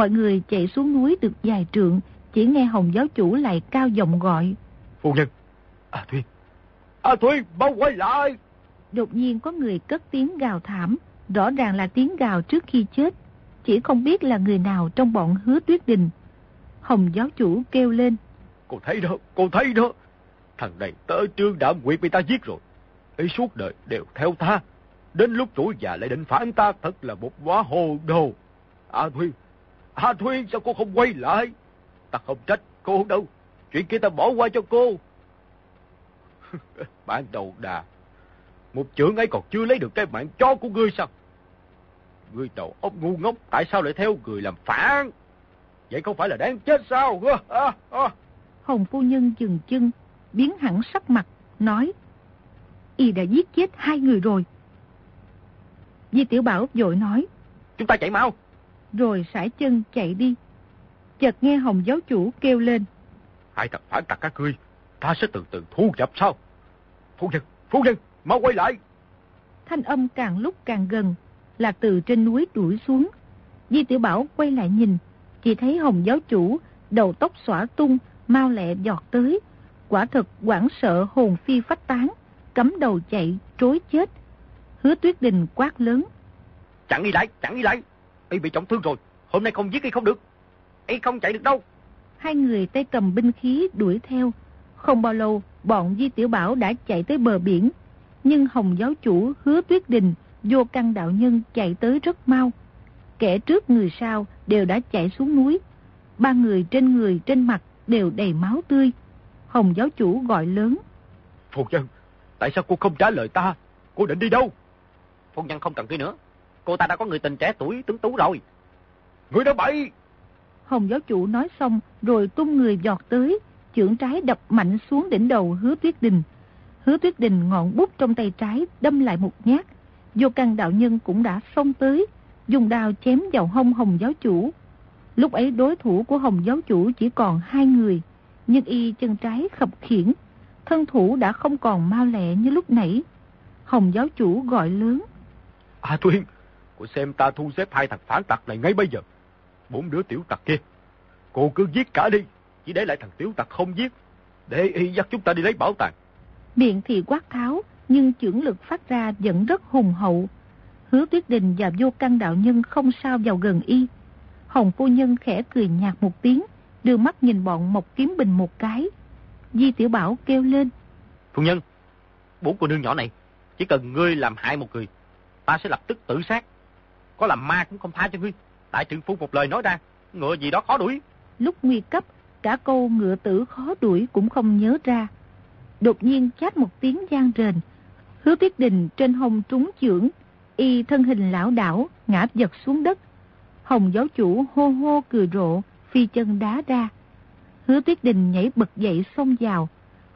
Mọi người chạy xuống núi được vài trượng, chỉ nghe Hồng giáo chủ lại cao giọng gọi. Phu nhân, A Thuyên, A Thuyên, mau quay lại. Đột nhiên có người cất tiếng gào thảm, rõ ràng là tiếng gào trước khi chết. Chỉ không biết là người nào trong bọn hứa tuyết đình. Hồng giáo chủ kêu lên. Cô thấy đó, cô thấy đó. Thằng này tới trương đã nguyện bị ta giết rồi. Ấy suốt đời đều theo ta. Đến lúc tuổi già lại định phản ta thật là một quá hồ đồ. A Thuyên, A Thuyên sao cô không quay lại? Ta không trách cô đâu. Chuyện kia ta bỏ qua cho cô. Bạn đầu đà. Một trưởng ấy còn chưa lấy được cái mạng chó của ngươi sao? Ngươi đầu óc ngu ngốc tại sao lại theo người làm phản? Vậy không phải là đáng chết sao? Hồng phu nhân dừng chân, biến hẳn sắc mặt, nói. Y đã giết chết hai người rồi. Di Tiểu Bảo vội nói. Chúng ta chạy mau rồi sải chân chạy đi. Chợt nghe Hồng giáo chủ kêu lên. Hai thằng phản tặc các ngươi, ta sẽ từ từ thu nhập sao? Phu nhân, phu nhân, mau quay lại. Thanh âm càng lúc càng gần, là từ trên núi đuổi xuống. Di Tiểu Bảo quay lại nhìn, chỉ thấy Hồng giáo chủ, đầu tóc xõa tung, mau lẹ giọt tới. Quả thật quảng sợ hồn phi phách tán, cắm đầu chạy, trối chết. Hứa tuyết đình quát lớn. Chẳng đi lại, chẳng đi lại, y bị trọng thương rồi, hôm nay không giết y không được. Y không chạy được đâu. Hai người tay cầm binh khí đuổi theo. Không bao lâu, bọn Di Tiểu Bảo đã chạy tới bờ biển. Nhưng Hồng giáo chủ hứa tuyết đình, vô căn đạo nhân chạy tới rất mau. Kẻ trước người sau đều đã chạy xuống núi. Ba người trên người trên mặt đều đầy máu tươi. Hồng giáo chủ gọi lớn. Phu nhân, tại sao cô không trả lời ta? Cô định đi đâu? Phu nhân không cần đi nữa cô ta đã có người tình trẻ tuổi tướng tú rồi. Người đã bậy! Hồng giáo chủ nói xong rồi tung người giọt tới, chưởng trái đập mạnh xuống đỉnh đầu hứa tuyết đình. Hứa tuyết đình ngọn bút trong tay trái đâm lại một nhát. Vô căn đạo nhân cũng đã xông tới, dùng đao chém vào hông hồng giáo chủ. Lúc ấy đối thủ của hồng giáo chủ chỉ còn hai người, nhưng y chân trái khập khiển, thân thủ đã không còn mau lẹ như lúc nãy. Hồng giáo chủ gọi lớn. À Tuyên, Cô xem ta thu xếp hai thằng phản tặc này ngay bây giờ. Bốn đứa tiểu tặc kia. Cô cứ giết cả đi. Chỉ để lại thằng tiểu tặc không giết. Để y dắt chúng ta đi lấy bảo tàng. Miệng thì quát tháo. Nhưng trưởng lực phát ra vẫn rất hùng hậu. Hứa tuyết đình và vô căn đạo nhân không sao vào gần y. Hồng phu nhân khẽ cười nhạt một tiếng. Đưa mắt nhìn bọn Mộc Kiếm Bình một cái. Di Tiểu Bảo kêu lên. Phu nhân, bốn cô nương nhỏ này, chỉ cần ngươi làm hại một người, ta sẽ lập tức tự sát. Có làm ma cũng không tha cho ngươi. Đại trưởng phu một lời nói ra, ngựa gì đó khó đuổi. Lúc nguy cấp, cả câu ngựa tử khó đuổi cũng không nhớ ra. Đột nhiên chát một tiếng gian rền. Hứa tuyết đình trên hông trúng chưởng, y thân hình lão đảo, ngã giật xuống đất. Hồng giáo chủ hô hô cười rộ, phi chân đá ra. Hứa tuyết đình nhảy bật dậy xông vào.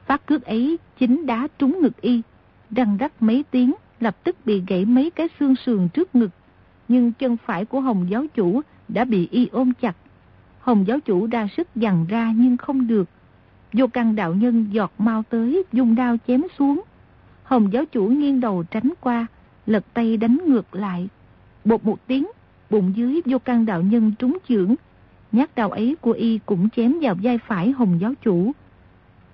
Phát cước ấy chính đá trúng ngực y. Răng rắc mấy tiếng, lập tức bị gãy mấy cái xương sườn trước ngực nhưng chân phải của Hồng giáo chủ đã bị y ôm chặt. Hồng giáo chủ ra sức dằn ra nhưng không được. Vô căn đạo nhân giọt mau tới, dùng đao chém xuống. Hồng giáo chủ nghiêng đầu tránh qua, lật tay đánh ngược lại. Bột một tiếng, bụng dưới vô căn đạo nhân trúng chưởng. Nhát đào ấy của y cũng chém vào vai phải hồng giáo chủ.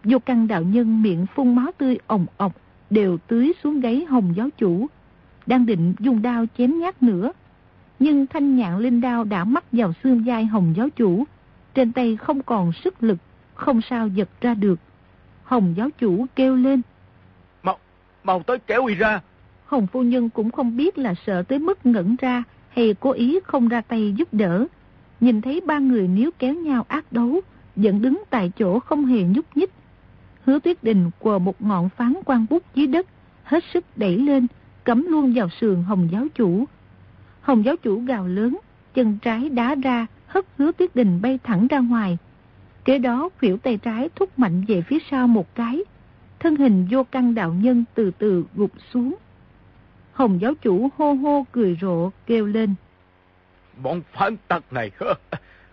Vô căn đạo nhân miệng phun máu tươi ồng ọc, đều tưới xuống gáy hồng giáo chủ. Đang định dùng đao chém nhát nữa, nhưng thanh nhạn linh đao đã mắc vào xương vai hồng giáo chủ. Trên tay không còn sức lực, không sao giật ra được. Hồng giáo chủ kêu lên. Mau, mau tới kéo y ra. Hồng phu nhân cũng không biết là sợ tới mức ngẩn ra hay cố ý không ra tay giúp đỡ. Nhìn thấy ba người níu kéo nhau ác đấu, vẫn đứng tại chỗ không hề nhúc nhích. Hứa tuyết đình quờ một ngọn phán quan bút dưới đất, hết sức đẩy lên, cắm luôn vào sườn hồng giáo chủ. Hồng giáo chủ gào lớn, chân trái đá ra, hất hứa tuyết đình bay thẳng ra ngoài. Kế đó khỉu tay trái thúc mạnh về phía sau một cái, thân hình vô căn đạo nhân từ từ gục xuống. Hồng giáo chủ hô hô cười rộ kêu lên. Bọn phản tặc này,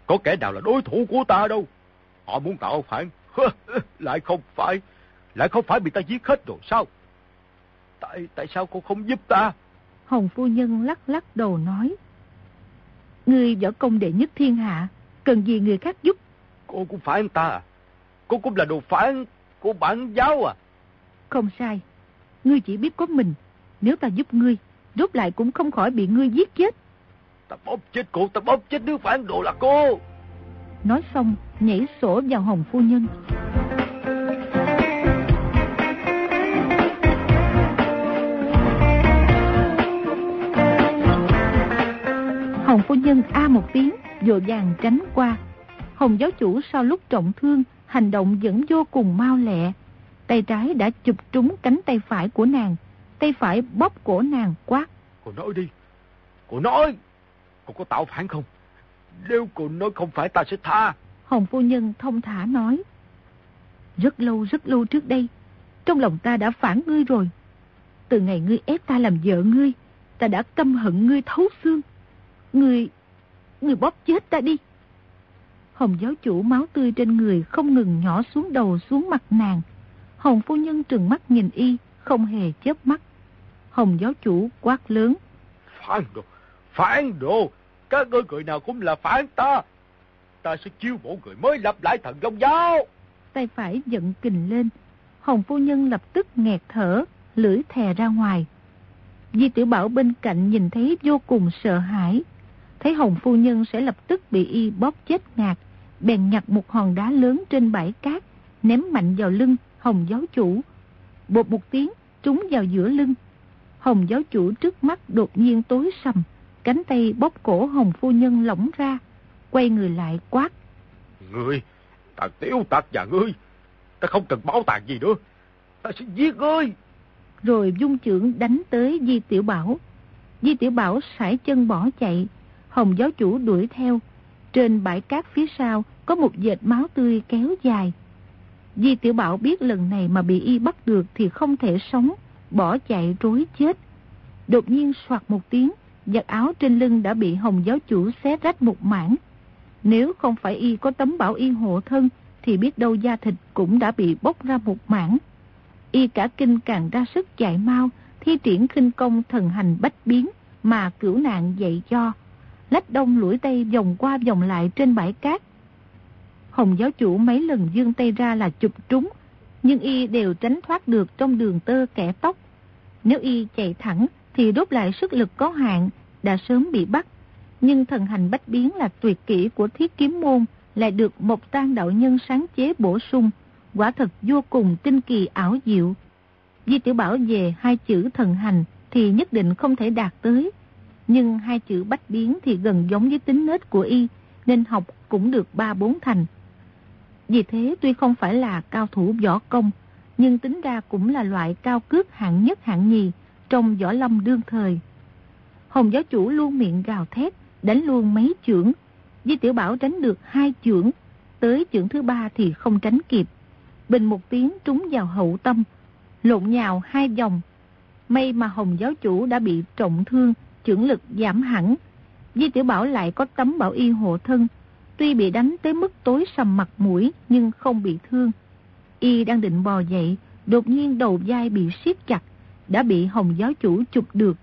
có kẻ nào là đối thủ của ta đâu. Họ muốn tạo phản, lại không phải, lại không phải bị ta giết hết rồi sao? Tại tại sao cô không giúp ta? Hồng phu nhân lắc lắc đầu nói. Người võ công đệ nhất thiên hạ, cần gì người khác giúp? Cô cũng phải anh ta à? Cô cũng là đồ phản của bản giáo à? Không sai. Ngươi chỉ biết có mình. Nếu ta giúp ngươi, rốt lại cũng không khỏi bị ngươi giết chết. Ta bóp chết cô, ta bóp chết đứa phản đồ là cô. Nói xong, nhảy sổ vào Hồng Phu Nhân. Phu Nhân a một tiếng, dội vàng tránh qua. Hồng giáo chủ sau lúc trọng thương, hành động vẫn vô cùng mau lẹ. Tay trái đã chụp trúng cánh tay phải của nàng, tay phải bóp cổ nàng quát. Cô nói đi, cô nói, cô có tạo phản không? Nếu cô nói không phải ta sẽ tha. Hồng phu nhân thông thả nói. Rất lâu rất lâu trước đây, trong lòng ta đã phản ngươi rồi. Từ ngày ngươi ép ta làm vợ ngươi, ta đã căm hận ngươi thấu xương. Ngươi, ngươi bóp chết ta đi. Hồng giáo chủ máu tươi trên người không ngừng nhỏ xuống đầu xuống mặt nàng. Hồng phu nhân trừng mắt nhìn y, không hề chớp mắt. Hồng giáo chủ quát lớn. Phản đồ, phản đồ, các ngươi người nào cũng là phản ta. Ta sẽ chiêu bộ người mới lập lại thần long giáo. Tay phải giận kình lên. Hồng phu nhân lập tức nghẹt thở, lưỡi thè ra ngoài. Di tiểu bảo bên cạnh nhìn thấy vô cùng sợ hãi. Thấy Hồng phu nhân sẽ lập tức bị y bóp chết ngạt. Bèn nhặt một hòn đá lớn trên bãi cát, ném mạnh vào lưng Hồng giáo chủ. Bột một tiếng, trúng vào giữa lưng. Hồng giáo chủ trước mắt đột nhiên tối sầm, cánh tay bóp cổ Hồng phu nhân lỏng ra, quay người lại quát. Ngươi, ta tiểu tạc nhà ngươi, ta không cần báo tàn gì nữa, ta sẽ giết ngươi. Rồi dung trưởng đánh tới Di Tiểu Bảo. Di Tiểu Bảo sải chân bỏ chạy, Hồng giáo chủ đuổi theo. Trên bãi cát phía sau có một dệt máu tươi kéo dài. Di Tiểu Bảo biết lần này mà bị y bắt được thì không thể sống, bỏ chạy rối chết. Đột nhiên soạt một tiếng, giặt áo trên lưng đã bị Hồng giáo chủ xé rách một mảng. Nếu không phải y có tấm bảo yên hộ thân, thì biết đâu da thịt cũng đã bị bốc ra một mảng. Y cả kinh càng ra sức chạy mau, thi triển khinh công thần hành bách biến mà cửu nạn dạy cho. Lách đông lũi tay vòng qua vòng lại trên bãi cát. Hồng giáo chủ mấy lần dương tay ra là chụp trúng, nhưng y đều tránh thoát được trong đường tơ kẻ tóc. Nếu y chạy thẳng thì đốt lại sức lực có hạn, đã sớm bị bắt. Nhưng thần hành bách biến là tuyệt kỹ của thiết kiếm môn, lại được một tan đạo nhân sáng chế bổ sung, quả thật vô cùng tinh kỳ ảo diệu. Di tiểu bảo về hai chữ thần hành thì nhất định không thể đạt tới, nhưng hai chữ bách biến thì gần giống với tính nết của y, nên học cũng được ba bốn thành. Vì thế tuy không phải là cao thủ võ công, nhưng tính ra cũng là loại cao cước hạng nhất hạng nhì trong võ lâm đương thời. Hồng giáo chủ luôn miệng gào thét, đánh luôn mấy chưởng. Di tiểu bảo tránh được hai chưởng, tới chưởng thứ ba thì không tránh kịp. Bình một tiếng trúng vào hậu tâm, lộn nhào hai vòng. May mà Hồng giáo chủ đã bị trọng thương, chưởng lực giảm hẳn. Di tiểu bảo lại có tấm bảo y hộ thân, tuy bị đánh tới mức tối sầm mặt mũi nhưng không bị thương. Y đang định bò dậy, đột nhiên đầu vai bị siết chặt, đã bị Hồng giáo chủ chụp được.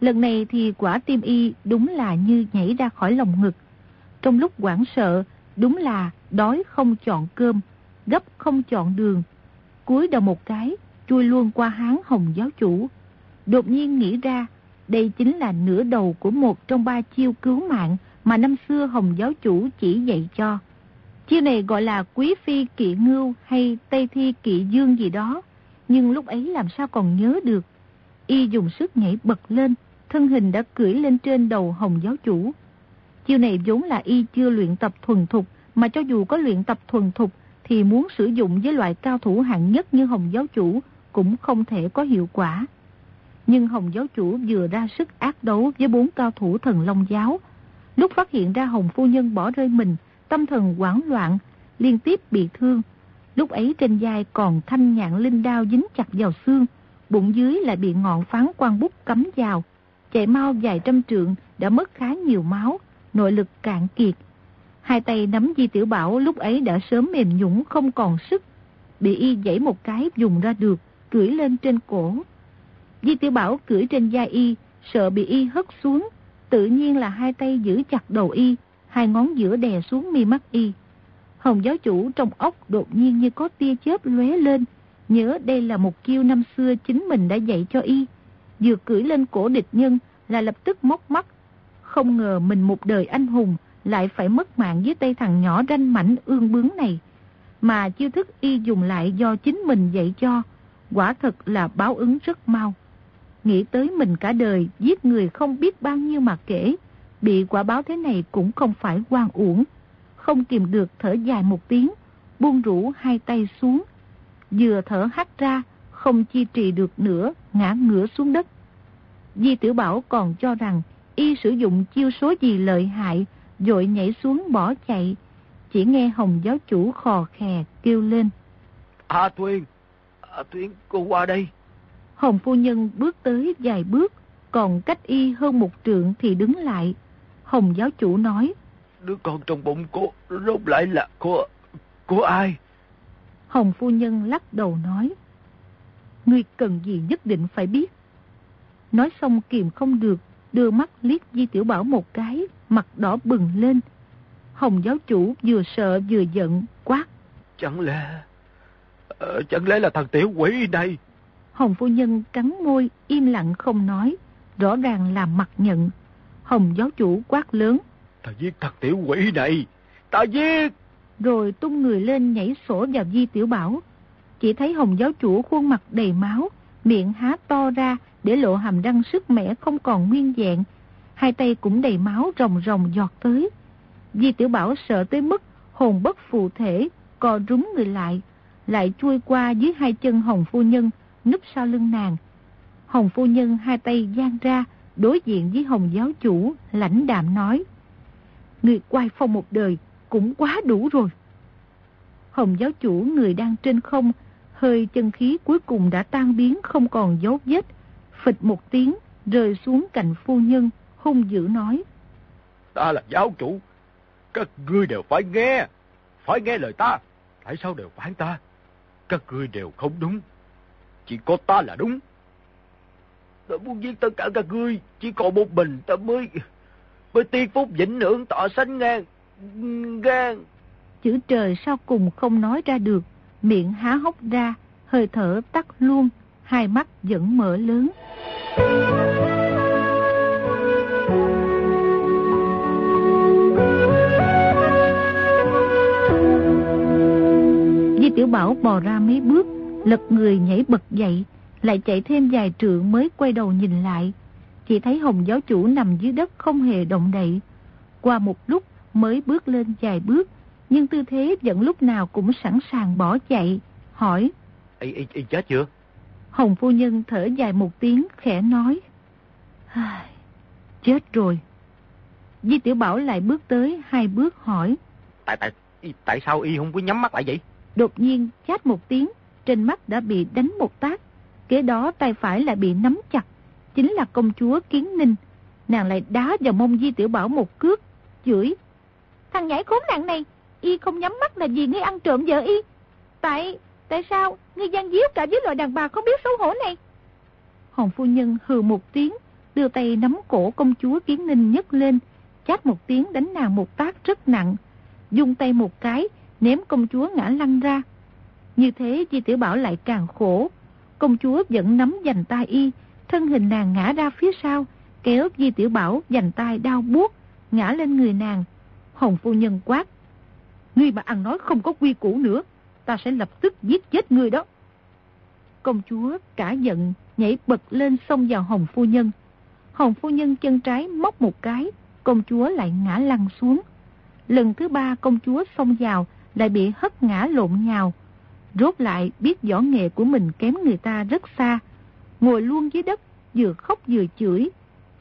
Lần này thì quả tim y đúng là như nhảy ra khỏi lòng ngực. Trong lúc quảng sợ, đúng là đói không chọn cơm, gấp không chọn đường. cúi đầu một cái, chui luôn qua háng Hồng giáo chủ. Đột nhiên nghĩ ra, đây chính là nửa đầu của một trong ba chiêu cứu mạng mà năm xưa Hồng giáo chủ chỉ dạy cho. Chiêu này gọi là quý phi kỵ ngưu hay tây thi kỵ dương gì đó, nhưng lúc ấy làm sao còn nhớ được. Y dùng sức nhảy bật lên, thân hình đã cưỡi lên trên đầu Hồng giáo chủ. Chiêu này vốn là Y chưa luyện tập thuần thục, mà cho dù có luyện tập thuần thục thì muốn sử dụng với loại cao thủ hạng nhất như Hồng giáo chủ cũng không thể có hiệu quả. Nhưng Hồng giáo chủ vừa ra sức ác đấu với bốn cao thủ thần Long giáo. Lúc phát hiện ra Hồng phu nhân bỏ rơi mình, tâm thần hoảng loạn, liên tiếp bị thương. Lúc ấy trên vai còn thanh nhạn linh đao dính chặt vào xương, bụng dưới lại bị ngọn phán quan bút cắm vào. Chạy mau vài trăm trượng đã mất khá nhiều máu, nội lực cạn kiệt. Hai tay nắm Di Tiểu Bảo lúc ấy đã sớm mềm nhũng không còn sức. Bị y dãy một cái dùng ra được, cưỡi lên trên cổ. Di Tiểu Bảo cưỡi trên da y, sợ bị y hất xuống. Tự nhiên là hai tay giữ chặt đầu y, hai ngón giữa đè xuống mi mắt y. Hồng giáo chủ trong ốc đột nhiên như có tia chớp lóe lên, nhớ đây là một kiêu năm xưa chính mình đã dạy cho y. Vừa cưỡi lên cổ địch nhân là lập tức móc mắt. Không ngờ mình một đời anh hùng lại phải mất mạng với tay thằng nhỏ ranh mảnh ương bướng này. Mà chiêu thức y dùng lại do chính mình dạy cho, quả thật là báo ứng rất mau. Nghĩ tới mình cả đời giết người không biết bao nhiêu mà kể, bị quả báo thế này cũng không phải quan uổng. Không kìm được thở dài một tiếng, buông rũ hai tay xuống. Vừa thở hắt ra, không chi trì được nữa, ngã ngửa xuống đất. Di Tiểu Bảo còn cho rằng y sử dụng chiêu số gì lợi hại, dội nhảy xuống bỏ chạy. Chỉ nghe Hồng giáo chủ khò khè kêu lên. A à, Tuyên, A Tuyên, cô qua đây. Hồng phu nhân bước tới vài bước, còn cách y hơn một trượng thì đứng lại. Hồng giáo chủ nói. Đứa con trong bụng cô rốt lại là của, của ai? Hồng phu nhân lắc đầu nói. Ngươi cần gì nhất định phải biết. Nói xong kiềm không được, đưa mắt liếc Di Tiểu Bảo một cái, mặt đỏ bừng lên. Hồng giáo chủ vừa sợ vừa giận, quát. Chẳng lẽ... Uh, chẳng lẽ là thằng tiểu quỷ đây? Hồng phu nhân cắn môi, im lặng không nói, rõ ràng là mặt nhận. Hồng giáo chủ quát lớn. Ta giết thằng tiểu quỷ này, ta giết! Rồi tung người lên nhảy sổ vào Di Tiểu Bảo. Chỉ thấy Hồng giáo chủ khuôn mặt đầy máu, miệng há to ra để lộ hàm răng sức mẻ không còn nguyên dạng. Hai tay cũng đầy máu rồng rồng giọt tới. Di Tiểu Bảo sợ tới mức hồn bất phụ thể, co rúng người lại, lại chui qua dưới hai chân Hồng Phu Nhân, núp sau lưng nàng. Hồng Phu Nhân hai tay giang ra, đối diện với Hồng Giáo Chủ, lãnh đạm nói. Người quay phong một đời cũng quá đủ rồi. Hồng Giáo Chủ người đang trên không, hơi chân khí cuối cùng đã tan biến không còn dấu vết, phịch một tiếng, rơi xuống cạnh phu nhân, hung dữ nói. Ta là giáo chủ, các ngươi đều phải nghe, phải nghe lời ta, tại sao đều phản ta? Các ngươi đều không đúng, chỉ có ta là đúng. Ta muốn giết tất cả các ngươi, chỉ còn một mình ta mới, mới tiên phúc vĩnh hưởng tọa sánh ngang, gan. Chữ trời sau cùng không nói ra được, miệng há hốc ra, hơi thở tắt luôn, hai mắt vẫn mở lớn. Di Tiểu Bảo bò ra mấy bước, lật người nhảy bật dậy, lại chạy thêm vài trượng mới quay đầu nhìn lại. Chỉ thấy Hồng giáo chủ nằm dưới đất không hề động đậy. Qua một lúc mới bước lên vài bước, nhưng tư thế vẫn lúc nào cũng sẵn sàng bỏ chạy, hỏi. Ê, ê, ê chết chưa? Hồng phu nhân thở dài một tiếng khẽ nói. Chết rồi. Di Tiểu Bảo lại bước tới hai bước hỏi. Tại tại tại sao y không có nhắm mắt lại vậy? Đột nhiên chát một tiếng, trên mắt đã bị đánh một tác. Kế đó tay phải lại bị nắm chặt. Chính là công chúa Kiến Ninh. Nàng lại đá vào mông Di Tiểu Bảo một cước, chửi. Thằng nhảy khốn nạn này, y không nhắm mắt là vì ngươi ăn trộm vợ y. Tại, tại sao ngươi gian díu cả với loại đàn bà không biết xấu hổ này? Hồng phu nhân hừ một tiếng, đưa tay nắm cổ công chúa Kiến Ninh nhấc lên, chát một tiếng đánh nàng một tác rất nặng, dung tay một cái, ném công chúa ngã lăn ra. Như thế Di Tiểu Bảo lại càng khổ, công chúa vẫn nắm dành tay y, thân hình nàng ngã ra phía sau, kéo Di Tiểu Bảo dành tay đau buốt, ngã lên người nàng. Hồng phu nhân quát, ngươi mà ăn nói không có quy củ nữa, ta sẽ lập tức giết chết ngươi đó. Công chúa cả giận, nhảy bật lên xông vào Hồng phu nhân. Hồng phu nhân chân trái móc một cái, công chúa lại ngã lăn xuống. Lần thứ ba công chúa xông vào, lại bị hất ngã lộn nhào. Rốt lại biết võ nghệ của mình kém người ta rất xa. Ngồi luôn dưới đất, vừa khóc vừa chửi.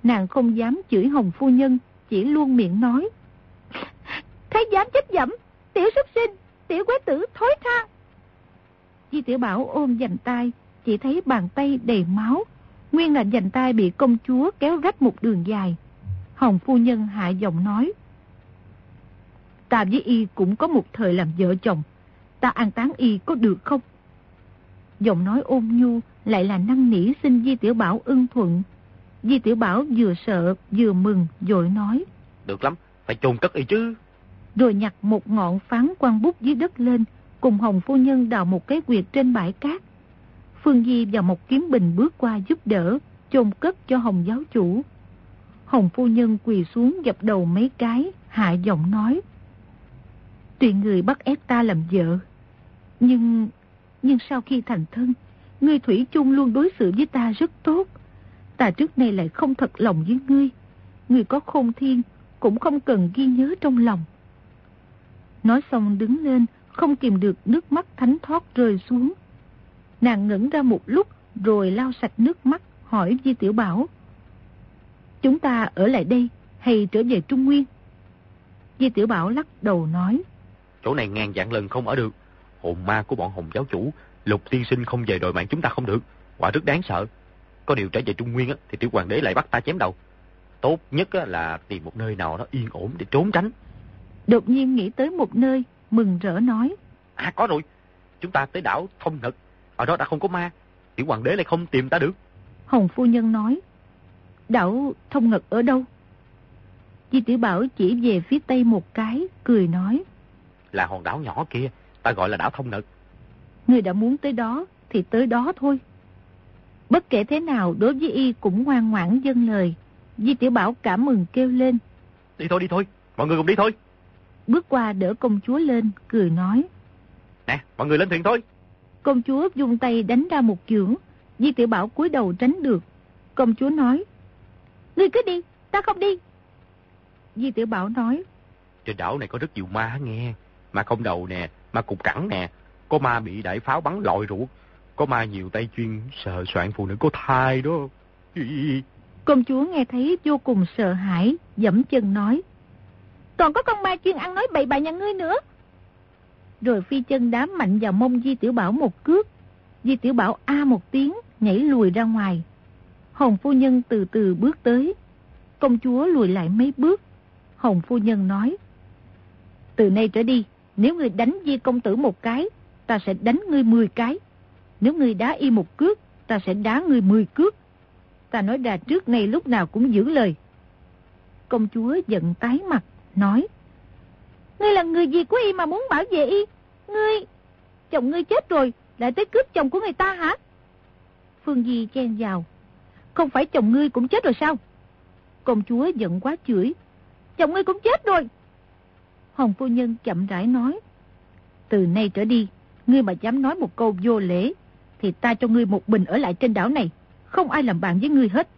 Nàng không dám chửi Hồng Phu Nhân, chỉ luôn miệng nói. Thái giám chết dẫm, tiểu súc sinh, tiểu quế tử thối tha. Di Tiểu Bảo ôm dành tay, chỉ thấy bàn tay đầy máu. Nguyên là dành tay bị công chúa kéo rách một đường dài. Hồng Phu Nhân hạ giọng nói. Ta với y cũng có một thời làm vợ chồng. Ta an táng y có được không? Giọng nói ôn nhu lại là năng nỉ xin Di Tiểu Bảo ưng thuận. Di Tiểu Bảo vừa sợ vừa mừng dội nói. Được lắm, phải chôn cất y chứ. Rồi nhặt một ngọn phán quan bút dưới đất lên, cùng Hồng Phu Nhân đào một cái quyệt trên bãi cát. Phương Di và một kiếm bình bước qua giúp đỡ, chôn cất cho Hồng giáo chủ. Hồng Phu Nhân quỳ xuống dập đầu mấy cái, hạ giọng nói. Tuy người bắt ép ta làm vợ, nhưng... nhưng sau khi thành thân, ngươi Thủy chung luôn đối xử với ta rất tốt. Ta trước nay lại không thật lòng với ngươi. Ngươi có khôn thiên, cũng không cần ghi nhớ trong lòng. Nói xong đứng lên, không kìm được nước mắt thánh thoát rơi xuống. Nàng ngẩn ra một lúc, rồi lau sạch nước mắt, hỏi Di Tiểu Bảo. Chúng ta ở lại đây, hay trở về Trung Nguyên? Di Tiểu Bảo lắc đầu nói. Chỗ này ngàn dạng lần không ở được. Hồn ma của bọn hồng giáo chủ, lục tiên sinh không về đòi mạng chúng ta không được. Quả rất đáng sợ. Có điều trở về Trung Nguyên thì tiểu hoàng đế lại bắt ta chém đầu. Tốt nhất là tìm một nơi nào nó yên ổn để trốn tránh. Đột nhiên nghĩ tới một nơi, mừng rỡ nói. À có rồi, chúng ta tới đảo Thông Ngật. Ở đó đã không có ma, tiểu hoàng đế lại không tìm ta được. Hồng Phu Nhân nói. Đảo Thông Ngật ở đâu? Di Tiểu Bảo chỉ về phía tây một cái, cười nói. Là hòn đảo nhỏ kia, ta gọi là đảo Thông Ngật. Người đã muốn tới đó, thì tới đó thôi. Bất kể thế nào, đối với y cũng ngoan ngoãn dâng lời. Di Tiểu Bảo cảm mừng kêu lên. Đi thôi, đi thôi, mọi người cùng đi thôi. Bước qua đỡ công chúa lên, cười nói. Nè, mọi người lên thuyền thôi. Công chúa dùng tay đánh ra một chưởng. Di Tiểu Bảo cúi đầu tránh được. Công chúa nói. Ngươi cứ đi, ta không đi. Di Tiểu Bảo nói. Trên đảo này có rất nhiều ma nghe. Ma không đầu nè, ma cục cẳng nè. Có ma bị đại pháo bắn lội ruột. Có ma nhiều tay chuyên sờ soạn phụ nữ có thai đó. Công chúa nghe thấy vô cùng sợ hãi, dẫm chân nói. Còn có con ma chuyên ăn nói bậy bạ nhà ngươi nữa. Rồi phi chân đá mạnh vào mông Di Tiểu Bảo một cước. Di Tiểu Bảo a một tiếng, nhảy lùi ra ngoài. Hồng phu nhân từ từ bước tới. Công chúa lùi lại mấy bước. Hồng phu nhân nói. Từ nay trở đi, nếu ngươi đánh Di công tử một cái, ta sẽ đánh ngươi 10 cái. Nếu ngươi đá y một cước, ta sẽ đá ngươi 10 cước. Ta nói đà trước nay lúc nào cũng giữ lời. Công chúa giận tái mặt, nói. Ngươi là người gì của y mà muốn bảo vệ y? Ngươi, chồng ngươi chết rồi, lại tới cướp chồng của người ta hả? Phương Di chen vào. Không phải chồng ngươi cũng chết rồi sao? Công chúa giận quá chửi. Chồng ngươi cũng chết rồi. Hồng phu nhân chậm rãi nói. Từ nay trở đi, ngươi mà dám nói một câu vô lễ, thì ta cho ngươi một bình ở lại trên đảo này. Không ai làm bạn với ngươi hết.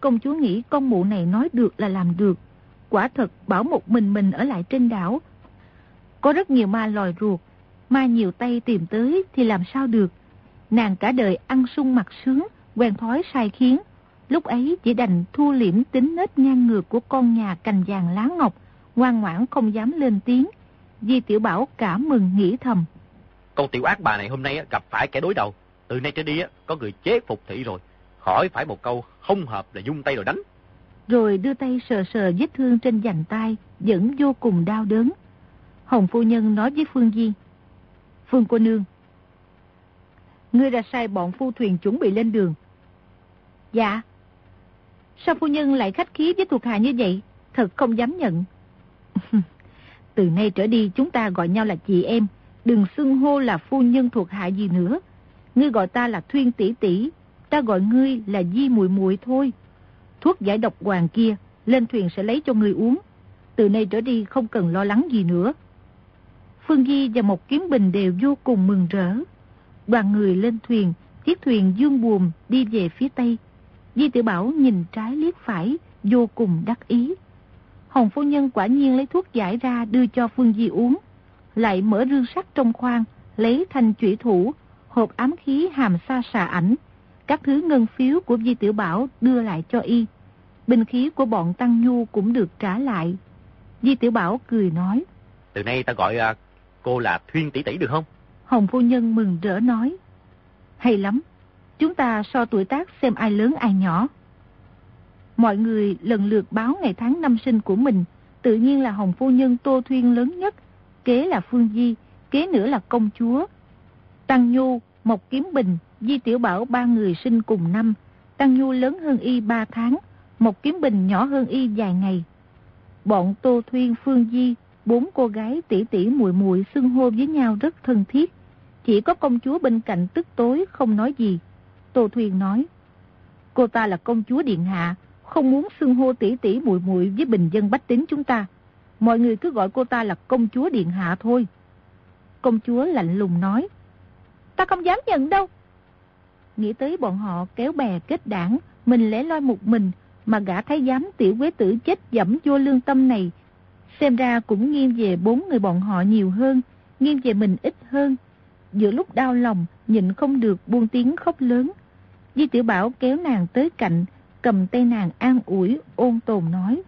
Công chúa nghĩ con mụ này nói được là làm được. Quả thật bảo một mình mình ở lại trên đảo. Có rất nhiều ma lòi ruột. Ma nhiều tay tìm tới thì làm sao được. Nàng cả đời ăn sung mặt sướng, quen thói sai khiến. Lúc ấy chỉ đành thu liễm tính nết ngang ngược của con nhà cành vàng lá ngọc, ngoan ngoãn không dám lên tiếng. Di Tiểu Bảo cả mừng nghĩ thầm. Con tiểu ác bà này hôm nay gặp phải kẻ đối đầu. Từ nay trở đi có người chế phục thị rồi. Khỏi phải một câu không hợp là dung tay rồi đánh. Rồi đưa tay sờ sờ vết thương trên dành tay, vẫn vô cùng đau đớn. Hồng phu nhân nói với Phương Di. Phương cô nương, ngươi ra sai bọn phu thuyền chuẩn bị lên đường. Dạ. Sao phu nhân lại khách khí với thuộc hạ như vậy? Thật không dám nhận. Từ nay trở đi chúng ta gọi nhau là chị em, đừng xưng hô là phu nhân thuộc hạ gì nữa. Ngươi gọi ta là Thuyên tỷ tỷ, ta gọi ngươi là Di muội muội thôi. Thuốc giải độc hoàng kia, lên thuyền sẽ lấy cho ngươi uống. Từ nay trở đi không cần lo lắng gì nữa. Phương Di và một kiếm bình đều vô cùng mừng rỡ. Đoàn người lên thuyền, chiếc thuyền dương buồm đi về phía tây. Di Tiểu Bảo nhìn trái liếc phải, vô cùng đắc ý. Hồng phu nhân quả nhiên lấy thuốc giải ra đưa cho Phương Di uống. Lại mở rương sắt trong khoang, lấy thanh chủy thủ, hộp ám khí hàm sa xà ảnh. Các thứ ngân phiếu của Di Tiểu Bảo đưa lại cho y. Binh khí của bọn Tăng Nhu cũng được trả lại. Di Tiểu Bảo cười nói. Từ nay ta gọi à, cô là Thuyên tỷ tỷ được không? Hồng phu nhân mừng rỡ nói. Hay lắm, chúng ta so tuổi tác xem ai lớn ai nhỏ. Mọi người lần lượt báo ngày tháng năm sinh của mình, tự nhiên là Hồng phu nhân Tô Thuyên lớn nhất, kế là Phương Di, kế nữa là công chúa. Tăng Nhu, Mộc Kiếm Bình, Di Tiểu Bảo ba người sinh cùng năm, Tăng Nhu lớn hơn y ba tháng, Mộc Kiếm Bình nhỏ hơn y vài ngày. Bọn Tô Thuyên, Phương Di, bốn cô gái tỷ tỷ muội muội xưng hô với nhau rất thân thiết. Chỉ có công chúa bên cạnh tức tối không nói gì. Tô Thuyên nói, cô ta là công chúa Điện Hạ, không muốn xưng hô tỷ tỷ muội muội với bình dân bách tính chúng ta. Mọi người cứ gọi cô ta là công chúa Điện Hạ thôi. Công chúa lạnh lùng nói, ta không dám nhận đâu. Nghĩ tới bọn họ kéo bè kết đảng, mình lẽ loi một mình, mà gã thái giám tiểu quế tử chết dẫm vô lương tâm này. Xem ra cũng nghiêng về bốn người bọn họ nhiều hơn, nghiêng về mình ít hơn. Giữa lúc đau lòng, nhịn không được buông tiếng khóc lớn. Di tiểu Bảo kéo nàng tới cạnh, cầm tay nàng an ủi, ôn tồn nói.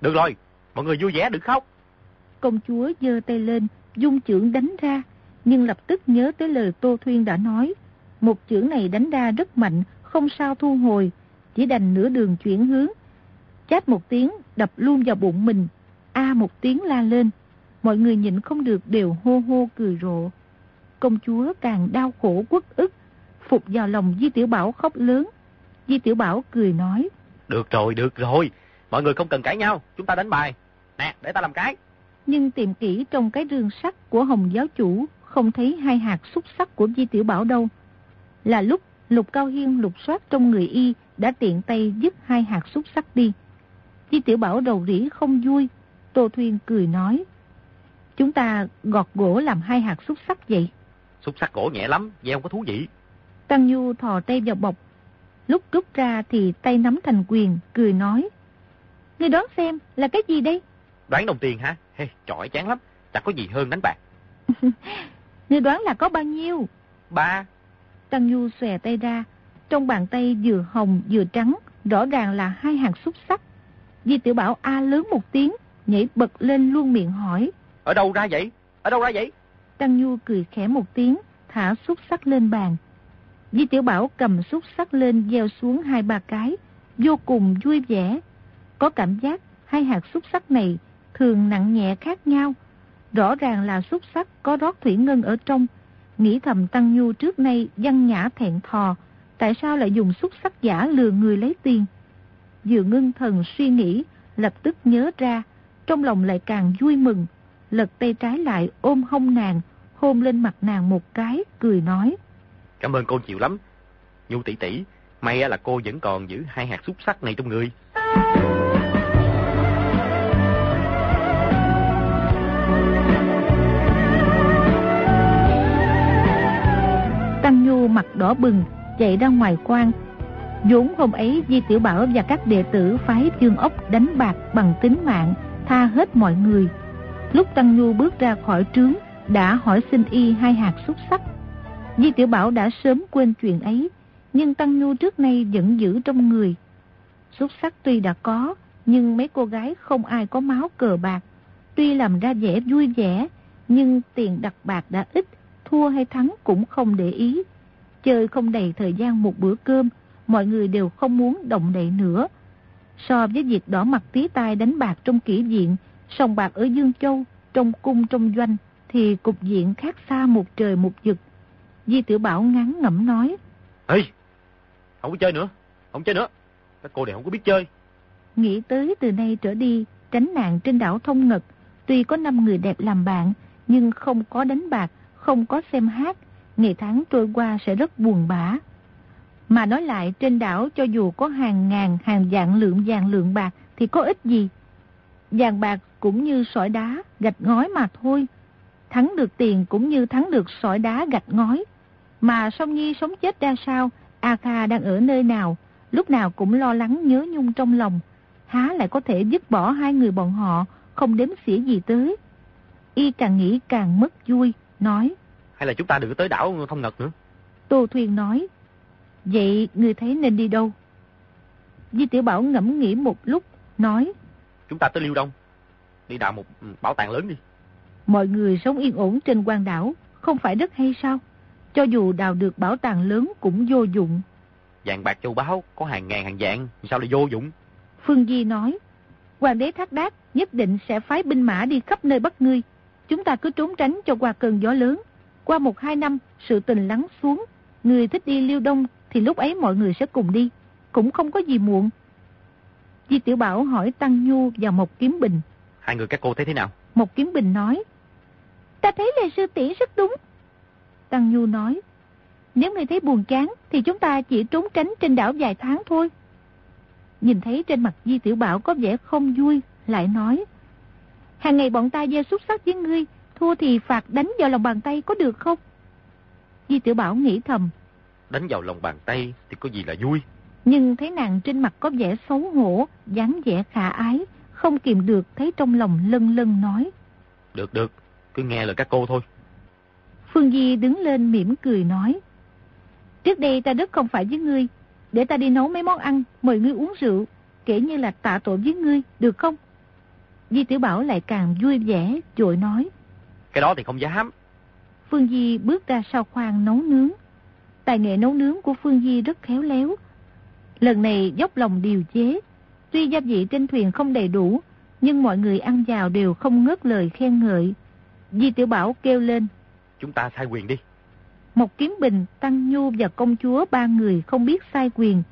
Được rồi, mọi người vui vẻ đừng khóc. Công chúa giơ tay lên, dung chưởng đánh ra, nhưng lập tức nhớ tới lời Tô Thuyên đã nói. Một chưởng này đánh ra rất mạnh, không sao thu hồi, chỉ đành nửa đường chuyển hướng. Chát một tiếng, đập luôn vào bụng mình, a một tiếng la lên. Mọi người nhịn không được đều hô hô cười rộ. Công chúa càng đau khổ quất ức, phục vào lòng Di Tiểu Bảo khóc lớn. Di Tiểu Bảo cười nói. Được rồi, được rồi. Mọi người không cần cãi nhau, chúng ta đánh bài. Nè, để ta làm cái. Nhưng tìm kỹ trong cái rương sắt của Hồng giáo chủ, không thấy hai hạt xúc sắc của Di Tiểu Bảo đâu. Là lúc Lục Cao Hiên lục soát trong người y đã tiện tay dứt hai hạt xúc sắc đi. Di Tiểu Bảo đầu rỉ không vui. Tô Thuyên cười nói. Chúng ta gọt gỗ làm hai hạt xúc sắc vậy. Xúc sắc gỗ nhẹ lắm, gieo có thú vị. Tăng Nhu thò tay vào bọc. Lúc rút ra thì tay nắm thành quyền, cười nói. Ngươi đoán xem là cái gì đây? Đoán đồng tiền hả? Hey, trọi chán lắm. Chẳng có gì hơn đánh bạc. Ngươi đoán là có bao nhiêu? Ba. Tăng Nhu xòe tay ra. Trong bàn tay vừa hồng vừa trắng, rõ ràng là hai hạt xúc sắc. Di tiểu bảo A lớn một tiếng, nhảy bật lên luôn miệng hỏi. Ở đâu ra vậy? Ở đâu ra vậy? Tăng Nhu cười khẽ một tiếng, thả xúc sắc lên bàn. Di tiểu bảo cầm xúc sắc lên gieo xuống hai ba cái, vô cùng vui vẻ. Có cảm giác hai hạt xúc sắc này thường nặng nhẹ khác nhau. Rõ ràng là xúc sắc có rót thủy ngân ở trong. Nghĩ thầm Tăng Nhu trước nay văn nhã thẹn thò, tại sao lại dùng xúc sắc giả lừa người lấy tiền. Vừa ngưng thần suy nghĩ, lập tức nhớ ra, trong lòng lại càng vui mừng. Lật tay trái lại ôm hông nàng, hôn lên mặt nàng một cái, cười nói. Cảm ơn cô nhiều lắm. Nhu tỷ tỷ, may là cô vẫn còn giữ hai hạt xúc sắc này trong người. Tăng Nhu mặt đỏ bừng, chạy ra ngoài quan. vốn hôm ấy Di Tiểu Bảo và các đệ tử phái Dương Ốc đánh bạc bằng tính mạng, tha hết mọi người. Lúc Tăng Nhu bước ra khỏi trướng, đã hỏi xin y hai hạt xúc sắc. Di Tiểu Bảo đã sớm quên chuyện ấy, nhưng Tăng Nhu trước nay vẫn giữ trong người. Xuất sắc tuy đã có, nhưng mấy cô gái không ai có máu cờ bạc. Tuy làm ra vẻ vui vẻ, nhưng tiền đặt bạc đã ít, thua hay thắng cũng không để ý. Chơi không đầy thời gian một bữa cơm, mọi người đều không muốn động đậy nữa. So với việc đỏ mặt tí tai đánh bạc trong kỷ diện, sòng bạc ở Dương Châu, trong cung trong doanh, thì cục diện khác xa một trời một vực. Di Tiểu Bảo ngắn ngẩm nói. Ê, không có chơi nữa, không chơi nữa. Các cô này không có biết chơi. Nghĩ tới từ nay trở đi, tránh nạn trên đảo Thông Ngật, tuy có 5 người đẹp làm bạn, nhưng không có đánh bạc, không có xem hát, ngày tháng trôi qua sẽ rất buồn bã. Mà nói lại trên đảo cho dù có hàng ngàn hàng vạn lượng vàng lượng bạc thì có ích gì. Vàng bạc cũng như sỏi đá, gạch ngói mà thôi. Thắng được tiền cũng như thắng được sỏi đá gạch ngói. Mà Song Nhi sống chết ra sao, A Kha đang ở nơi nào, lúc nào cũng lo lắng nhớ nhung trong lòng. Há lại có thể dứt bỏ hai người bọn họ, không đếm xỉa gì tới. Y càng nghĩ càng mất vui, nói. Hay là chúng ta đừng tới đảo thông ngật nữa? Tô Thuyền nói. Vậy người thấy nên đi đâu? Di Tiểu Bảo ngẫm nghĩ một lúc, nói. Chúng ta tới Liêu Đông, đi đào một bảo tàng lớn đi. Mọi người sống yên ổn trên quan đảo, không phải rất hay sao? Cho dù đào được bảo tàng lớn cũng vô dụng. Vàng bạc châu báu có hàng ngàn hàng vạn, sao lại vô dụng? Phương Di nói, Hoàng đế Thác Đát nhất định sẽ phái binh mã đi khắp nơi bắt ngươi. Chúng ta cứ trốn tránh cho qua cơn gió lớn. Qua một hai năm, sự tình lắng xuống. Người thích đi liêu đông thì lúc ấy mọi người sẽ cùng đi. Cũng không có gì muộn. Di Tiểu Bảo hỏi Tăng Nhu và Mộc Kiếm Bình. Hai người các cô thấy thế nào? Mộc Kiếm Bình nói. Ta thấy Lê Sư Tỷ rất đúng. Tăng Nhu nói. Nếu người thấy buồn chán thì chúng ta chỉ trốn tránh trên đảo vài tháng thôi. Nhìn thấy trên mặt Di Tiểu Bảo có vẻ không vui, lại nói. Hàng ngày bọn ta dơ xúc sắc với ngươi, thua thì phạt đánh vào lòng bàn tay có được không? Di Tiểu Bảo nghĩ thầm. Đánh vào lòng bàn tay thì có gì là vui? Nhưng thấy nàng trên mặt có vẻ xấu hổ, dáng vẻ khả ái, không kìm được thấy trong lòng lân lân nói. Được được, cứ nghe lời các cô thôi. Phương Di đứng lên mỉm cười nói. Trước đây ta rất không phải với ngươi, để ta đi nấu mấy món ăn, mời ngươi uống rượu, kể như là tạ tội với ngươi, được không? Di Tiểu Bảo lại càng vui vẻ, dội nói. Cái đó thì không dám. Phương Di bước ra sau khoang nấu nướng. Tài nghệ nấu nướng của Phương Di rất khéo léo. Lần này dốc lòng điều chế. Tuy gia vị trên thuyền không đầy đủ, nhưng mọi người ăn vào đều không ngớt lời khen ngợi. Di Tiểu Bảo kêu lên. Chúng ta sai quyền đi. Một kiếm bình, Tăng Nhu và công chúa ba người không biết sai quyền.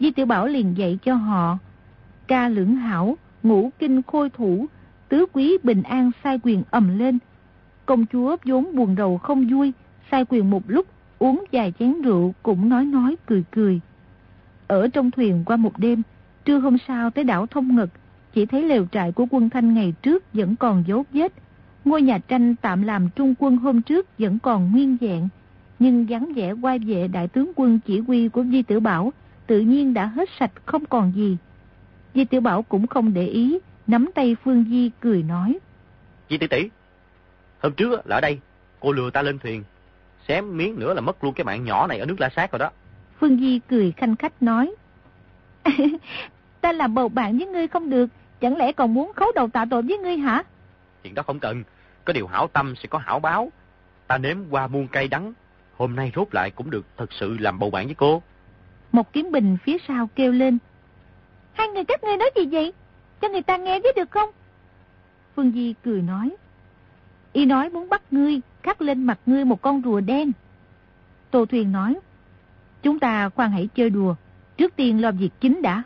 Di Tiểu Bảo liền dạy cho họ. Ca lưỡng hảo, ngũ kinh khôi thủ, tứ quý bình an sai quyền ầm lên. Công chúa vốn buồn đầu không vui, sai quyền một lúc, uống vài chén rượu cũng nói nói cười cười. Ở trong thuyền qua một đêm, trưa hôm sau tới đảo Thông Ngực, chỉ thấy lều trại của quân Thanh ngày trước vẫn còn dấu vết. Ngôi nhà tranh tạm làm trung quân hôm trước vẫn còn nguyên vẹn, nhưng dáng vẻ quay vệ đại tướng quân chỉ huy của Di Tử Bảo tự nhiên đã hết sạch không còn gì. Di Tử Bảo cũng không để ý, nắm tay Phương Di cười nói. Di tỷ tỷ, hôm trước là ở đây, cô lừa ta lên thuyền, xém miếng nữa là mất luôn cái mạng nhỏ này ở nước La Sát rồi đó. Phương Di cười khanh khách nói. ta làm bầu bạn với ngươi không được, chẳng lẽ còn muốn khấu đầu tạ tội với ngươi hả? Chuyện đó không cần, có điều hảo tâm sẽ có hảo báo. Ta nếm qua muôn cây đắng, hôm nay rốt lại cũng được thật sự làm bầu bạn với cô. Một kiếm bình phía sau kêu lên. Hai người các ngươi nói gì vậy? Cho người ta nghe với được không? Phương Di cười nói. Y nói muốn bắt ngươi, khắc lên mặt ngươi một con rùa đen. Tô Thuyền nói. Chúng ta khoan hãy chơi đùa, trước tiên lo việc chính đã.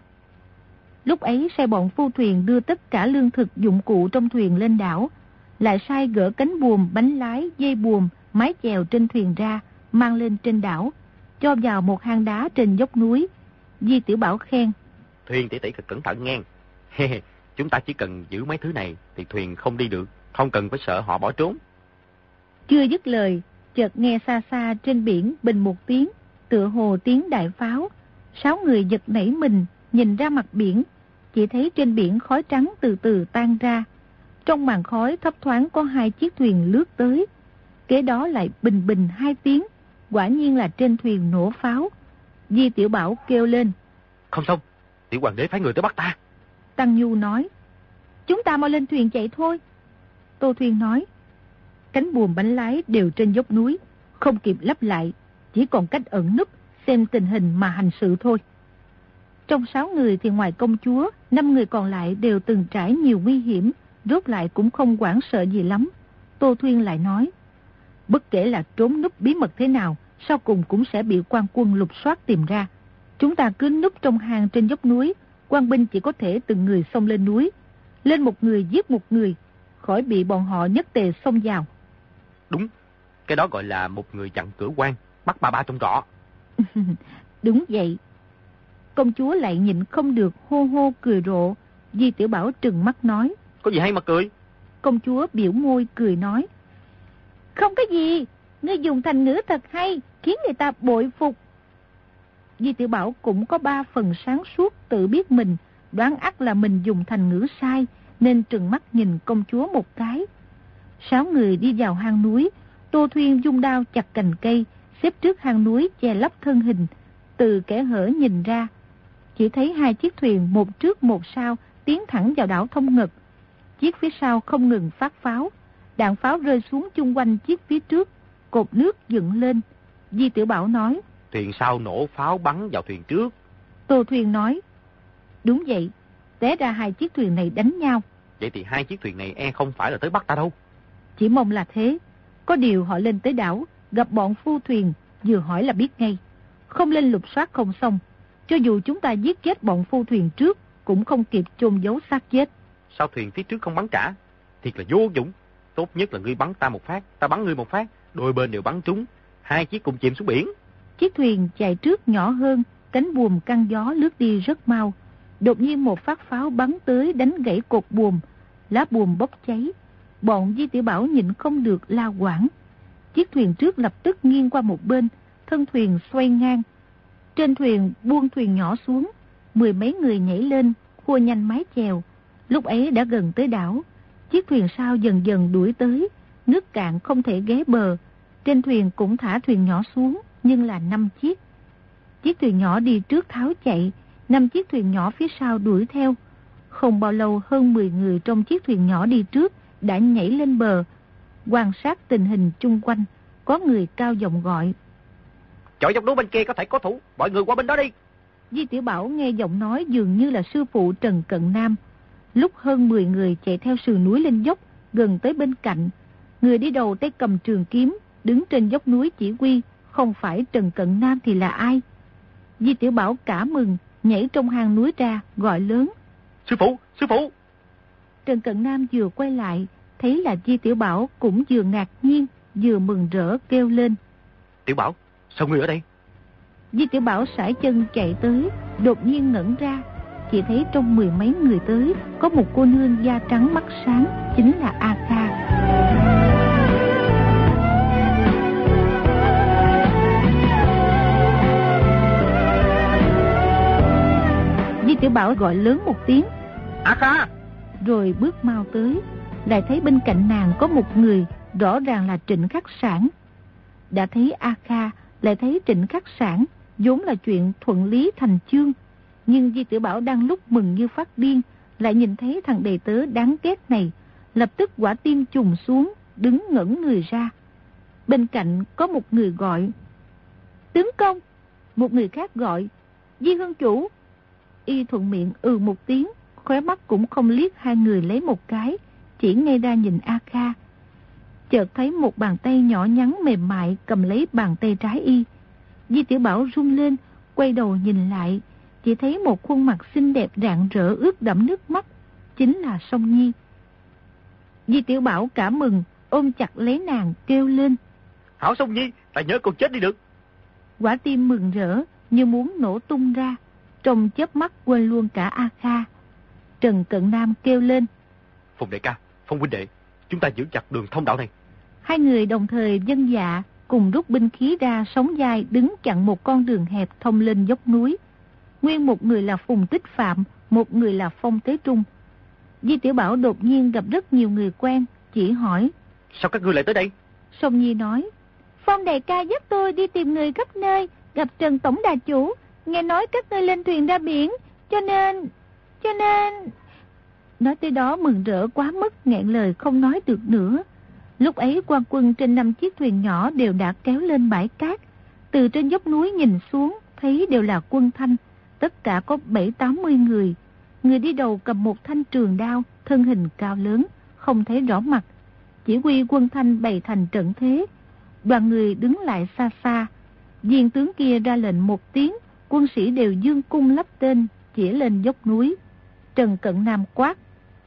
Lúc ấy sai bọn phu thuyền đưa tất cả lương thực dụng cụ trong thuyền lên đảo, lại sai gỡ cánh buồm, bánh lái, dây buồm, mái chèo trên thuyền ra, mang lên trên đảo, cho vào một hang đá trên dốc núi. Di Tiểu Bảo khen. Thuyền tỷ tỷ cẩn thận nghe. Chúng ta chỉ cần giữ mấy thứ này thì thuyền không đi được, không cần phải sợ họ bỏ trốn. Chưa dứt lời, chợt nghe xa xa trên biển bình một tiếng, tựa hồ tiếng đại pháo. Sáu người giật nảy mình, nhìn ra mặt biển, chỉ thấy trên biển khói trắng từ từ tan ra. Trong màn khói thấp thoáng có hai chiếc thuyền lướt tới. Kế đó lại bình bình hai tiếng, quả nhiên là trên thuyền nổ pháo. Di Tiểu Bảo kêu lên. Không xong, Tiểu Hoàng đế phái người tới bắt ta. Tăng Nhu nói. Chúng ta mau lên thuyền chạy thôi. Tô Thuyền nói. Cánh buồm bánh lái đều trên dốc núi, không kịp lắp lại, chỉ còn cách ẩn núp, xem tình hình mà hành sự thôi. Trong sáu người thì ngoài công chúa, năm người còn lại đều từng trải nhiều nguy hiểm, rốt lại cũng không quản sợ gì lắm. Tô Thuyên lại nói, bất kể là trốn núp bí mật thế nào, sau cùng cũng sẽ bị quan quân lục soát tìm ra. Chúng ta cứ núp trong hang trên dốc núi, quan binh chỉ có thể từng người xông lên núi, lên một người giết một người, khỏi bị bọn họ nhất tề xông vào. Đúng, cái đó gọi là một người chặn cửa quan, bắt ba ba trong trọ. Đúng vậy. Công chúa lại nhịn không được hô hô cười rộ, Di Tiểu Bảo trừng mắt nói. Có gì hay mà cười? Công chúa biểu môi cười nói. Không có gì, ngươi dùng thành ngữ thật hay, khiến người ta bội phục. Di Tiểu Bảo cũng có ba phần sáng suốt tự biết mình, đoán ắt là mình dùng thành ngữ sai, nên trừng mắt nhìn công chúa một cái. Sáu người đi vào hang núi, Tô Thuyên dung đao chặt cành cây, xếp trước hang núi che lấp thân hình. Từ kẻ hở nhìn ra, chỉ thấy hai chiếc thuyền một trước một sau tiến thẳng vào đảo Thông Ngực. Chiếc phía sau không ngừng phát pháo, đạn pháo rơi xuống chung quanh chiếc phía trước, cột nước dựng lên. Di Tiểu Bảo nói, Thuyền sau nổ pháo bắn vào thuyền trước. Tô Thuyền nói, đúng vậy, té ra hai chiếc thuyền này đánh nhau. Vậy thì hai chiếc thuyền này e không phải là tới bắt ta đâu. Chỉ mong là thế. Có điều họ lên tới đảo, gặp bọn phu thuyền, vừa hỏi là biết ngay. Không lên lục soát không xong. Cho dù chúng ta giết chết bọn phu thuyền trước, cũng không kịp chôn giấu xác chết. Sao thuyền phía trước không bắn trả? Thiệt là vô dụng. Tốt nhất là ngươi bắn ta một phát, ta bắn ngươi một phát. Đôi bên đều bắn trúng. Hai chiếc cùng chìm xuống biển. Chiếc thuyền chạy trước nhỏ hơn, cánh buồm căng gió lướt đi rất mau. Đột nhiên một phát pháo bắn tới đánh gãy cột buồm, lá buồm bốc cháy. Bọn Di Tiểu Bảo nhịn không được la quảng. Chiếc thuyền trước lập tức nghiêng qua một bên, thân thuyền xoay ngang. Trên thuyền buông thuyền nhỏ xuống, mười mấy người nhảy lên, khua nhanh mái chèo. Lúc ấy đã gần tới đảo. Chiếc thuyền sau dần dần đuổi tới, nước cạn không thể ghé bờ. Trên thuyền cũng thả thuyền nhỏ xuống, nhưng là năm chiếc. Chiếc thuyền nhỏ đi trước tháo chạy, năm chiếc thuyền nhỏ phía sau đuổi theo. Không bao lâu hơn 10 người trong chiếc thuyền nhỏ đi trước đã nhảy lên bờ, quan sát tình hình chung quanh, có người cao giọng gọi. Chỗ dọc núi bên kia có thể có thủ, mọi người qua bên đó đi. Di Tiểu Bảo nghe giọng nói dường như là sư phụ Trần Cận Nam. Lúc hơn 10 người chạy theo sườn núi lên dốc, gần tới bên cạnh. Người đi đầu tay cầm trường kiếm, đứng trên dốc núi chỉ huy, không phải Trần Cận Nam thì là ai? Di Tiểu Bảo cả mừng, nhảy trong hang núi ra, gọi lớn. Sư phụ, sư phụ! Trần Cận Nam vừa quay lại, thấy là Di Tiểu Bảo cũng vừa ngạc nhiên, vừa mừng rỡ kêu lên. Tiểu Bảo, sao ngươi ở đây? Di Tiểu Bảo sải chân chạy tới, đột nhiên ngẩn ra, chỉ thấy trong mười mấy người tới, có một cô nương da trắng mắt sáng, chính là A Kha. Di Tiểu Bảo gọi lớn một tiếng, A Kha! rồi bước mau tới, lại thấy bên cạnh nàng có một người, rõ ràng là Trịnh Khắc Sản. Đã thấy A Kha, lại thấy Trịnh Khắc Sản, vốn là chuyện thuận lý thành chương. Nhưng Di Tiểu Bảo đang lúc mừng như phát điên, lại nhìn thấy thằng đầy tớ đáng ghét này, lập tức quả tim trùng xuống, đứng ngẩn người ra. Bên cạnh có một người gọi, Tướng công, một người khác gọi, Di Hương Chủ. Y thuận miệng ừ một tiếng, khóe mắt cũng không liếc hai người lấy một cái, chỉ ngay ra nhìn A Kha. Chợt thấy một bàn tay nhỏ nhắn mềm mại cầm lấy bàn tay trái y. Di Tiểu Bảo run lên, quay đầu nhìn lại, chỉ thấy một khuôn mặt xinh đẹp rạng rỡ ướt đẫm nước mắt, chính là Song Nhi. Di Tiểu Bảo cả mừng, ôm chặt lấy nàng kêu lên. Hảo Song Nhi, ta nhớ con chết đi được. Quả tim mừng rỡ như muốn nổ tung ra, trong chớp mắt quên luôn cả A Kha. Trần Cận Nam kêu lên. Phùng đại ca, Phong huynh đệ, chúng ta giữ chặt đường thông đạo này. Hai người đồng thời dân dạ, cùng rút binh khí ra sóng dài đứng chặn một con đường hẹp thông lên dốc núi. Nguyên một người là Phùng Tích Phạm, một người là Phong Tế Trung. Di Tiểu Bảo đột nhiên gặp rất nhiều người quen, chỉ hỏi. Sao các ngươi lại tới đây? Sông Nhi nói. Phong đại ca dắt tôi đi tìm người khắp nơi, gặp Trần Tổng Đà Chủ. Nghe nói các ngươi lên thuyền ra biển, cho nên... cho nên... Nói tới đó mừng rỡ quá mức nghẹn lời không nói được nữa. Lúc ấy quan quân trên năm chiếc thuyền nhỏ đều đã kéo lên bãi cát. Từ trên dốc núi nhìn xuống, thấy đều là quân thanh. Tất cả có bảy tám mươi người. Người đi đầu cầm một thanh trường đao, thân hình cao lớn, không thấy rõ mặt. Chỉ huy quân thanh bày thành trận thế. Đoàn người đứng lại xa xa. Viên tướng kia ra lệnh một tiếng, quân sĩ đều dương cung lắp tên, chỉ lên dốc núi. Trần Cận Nam quát.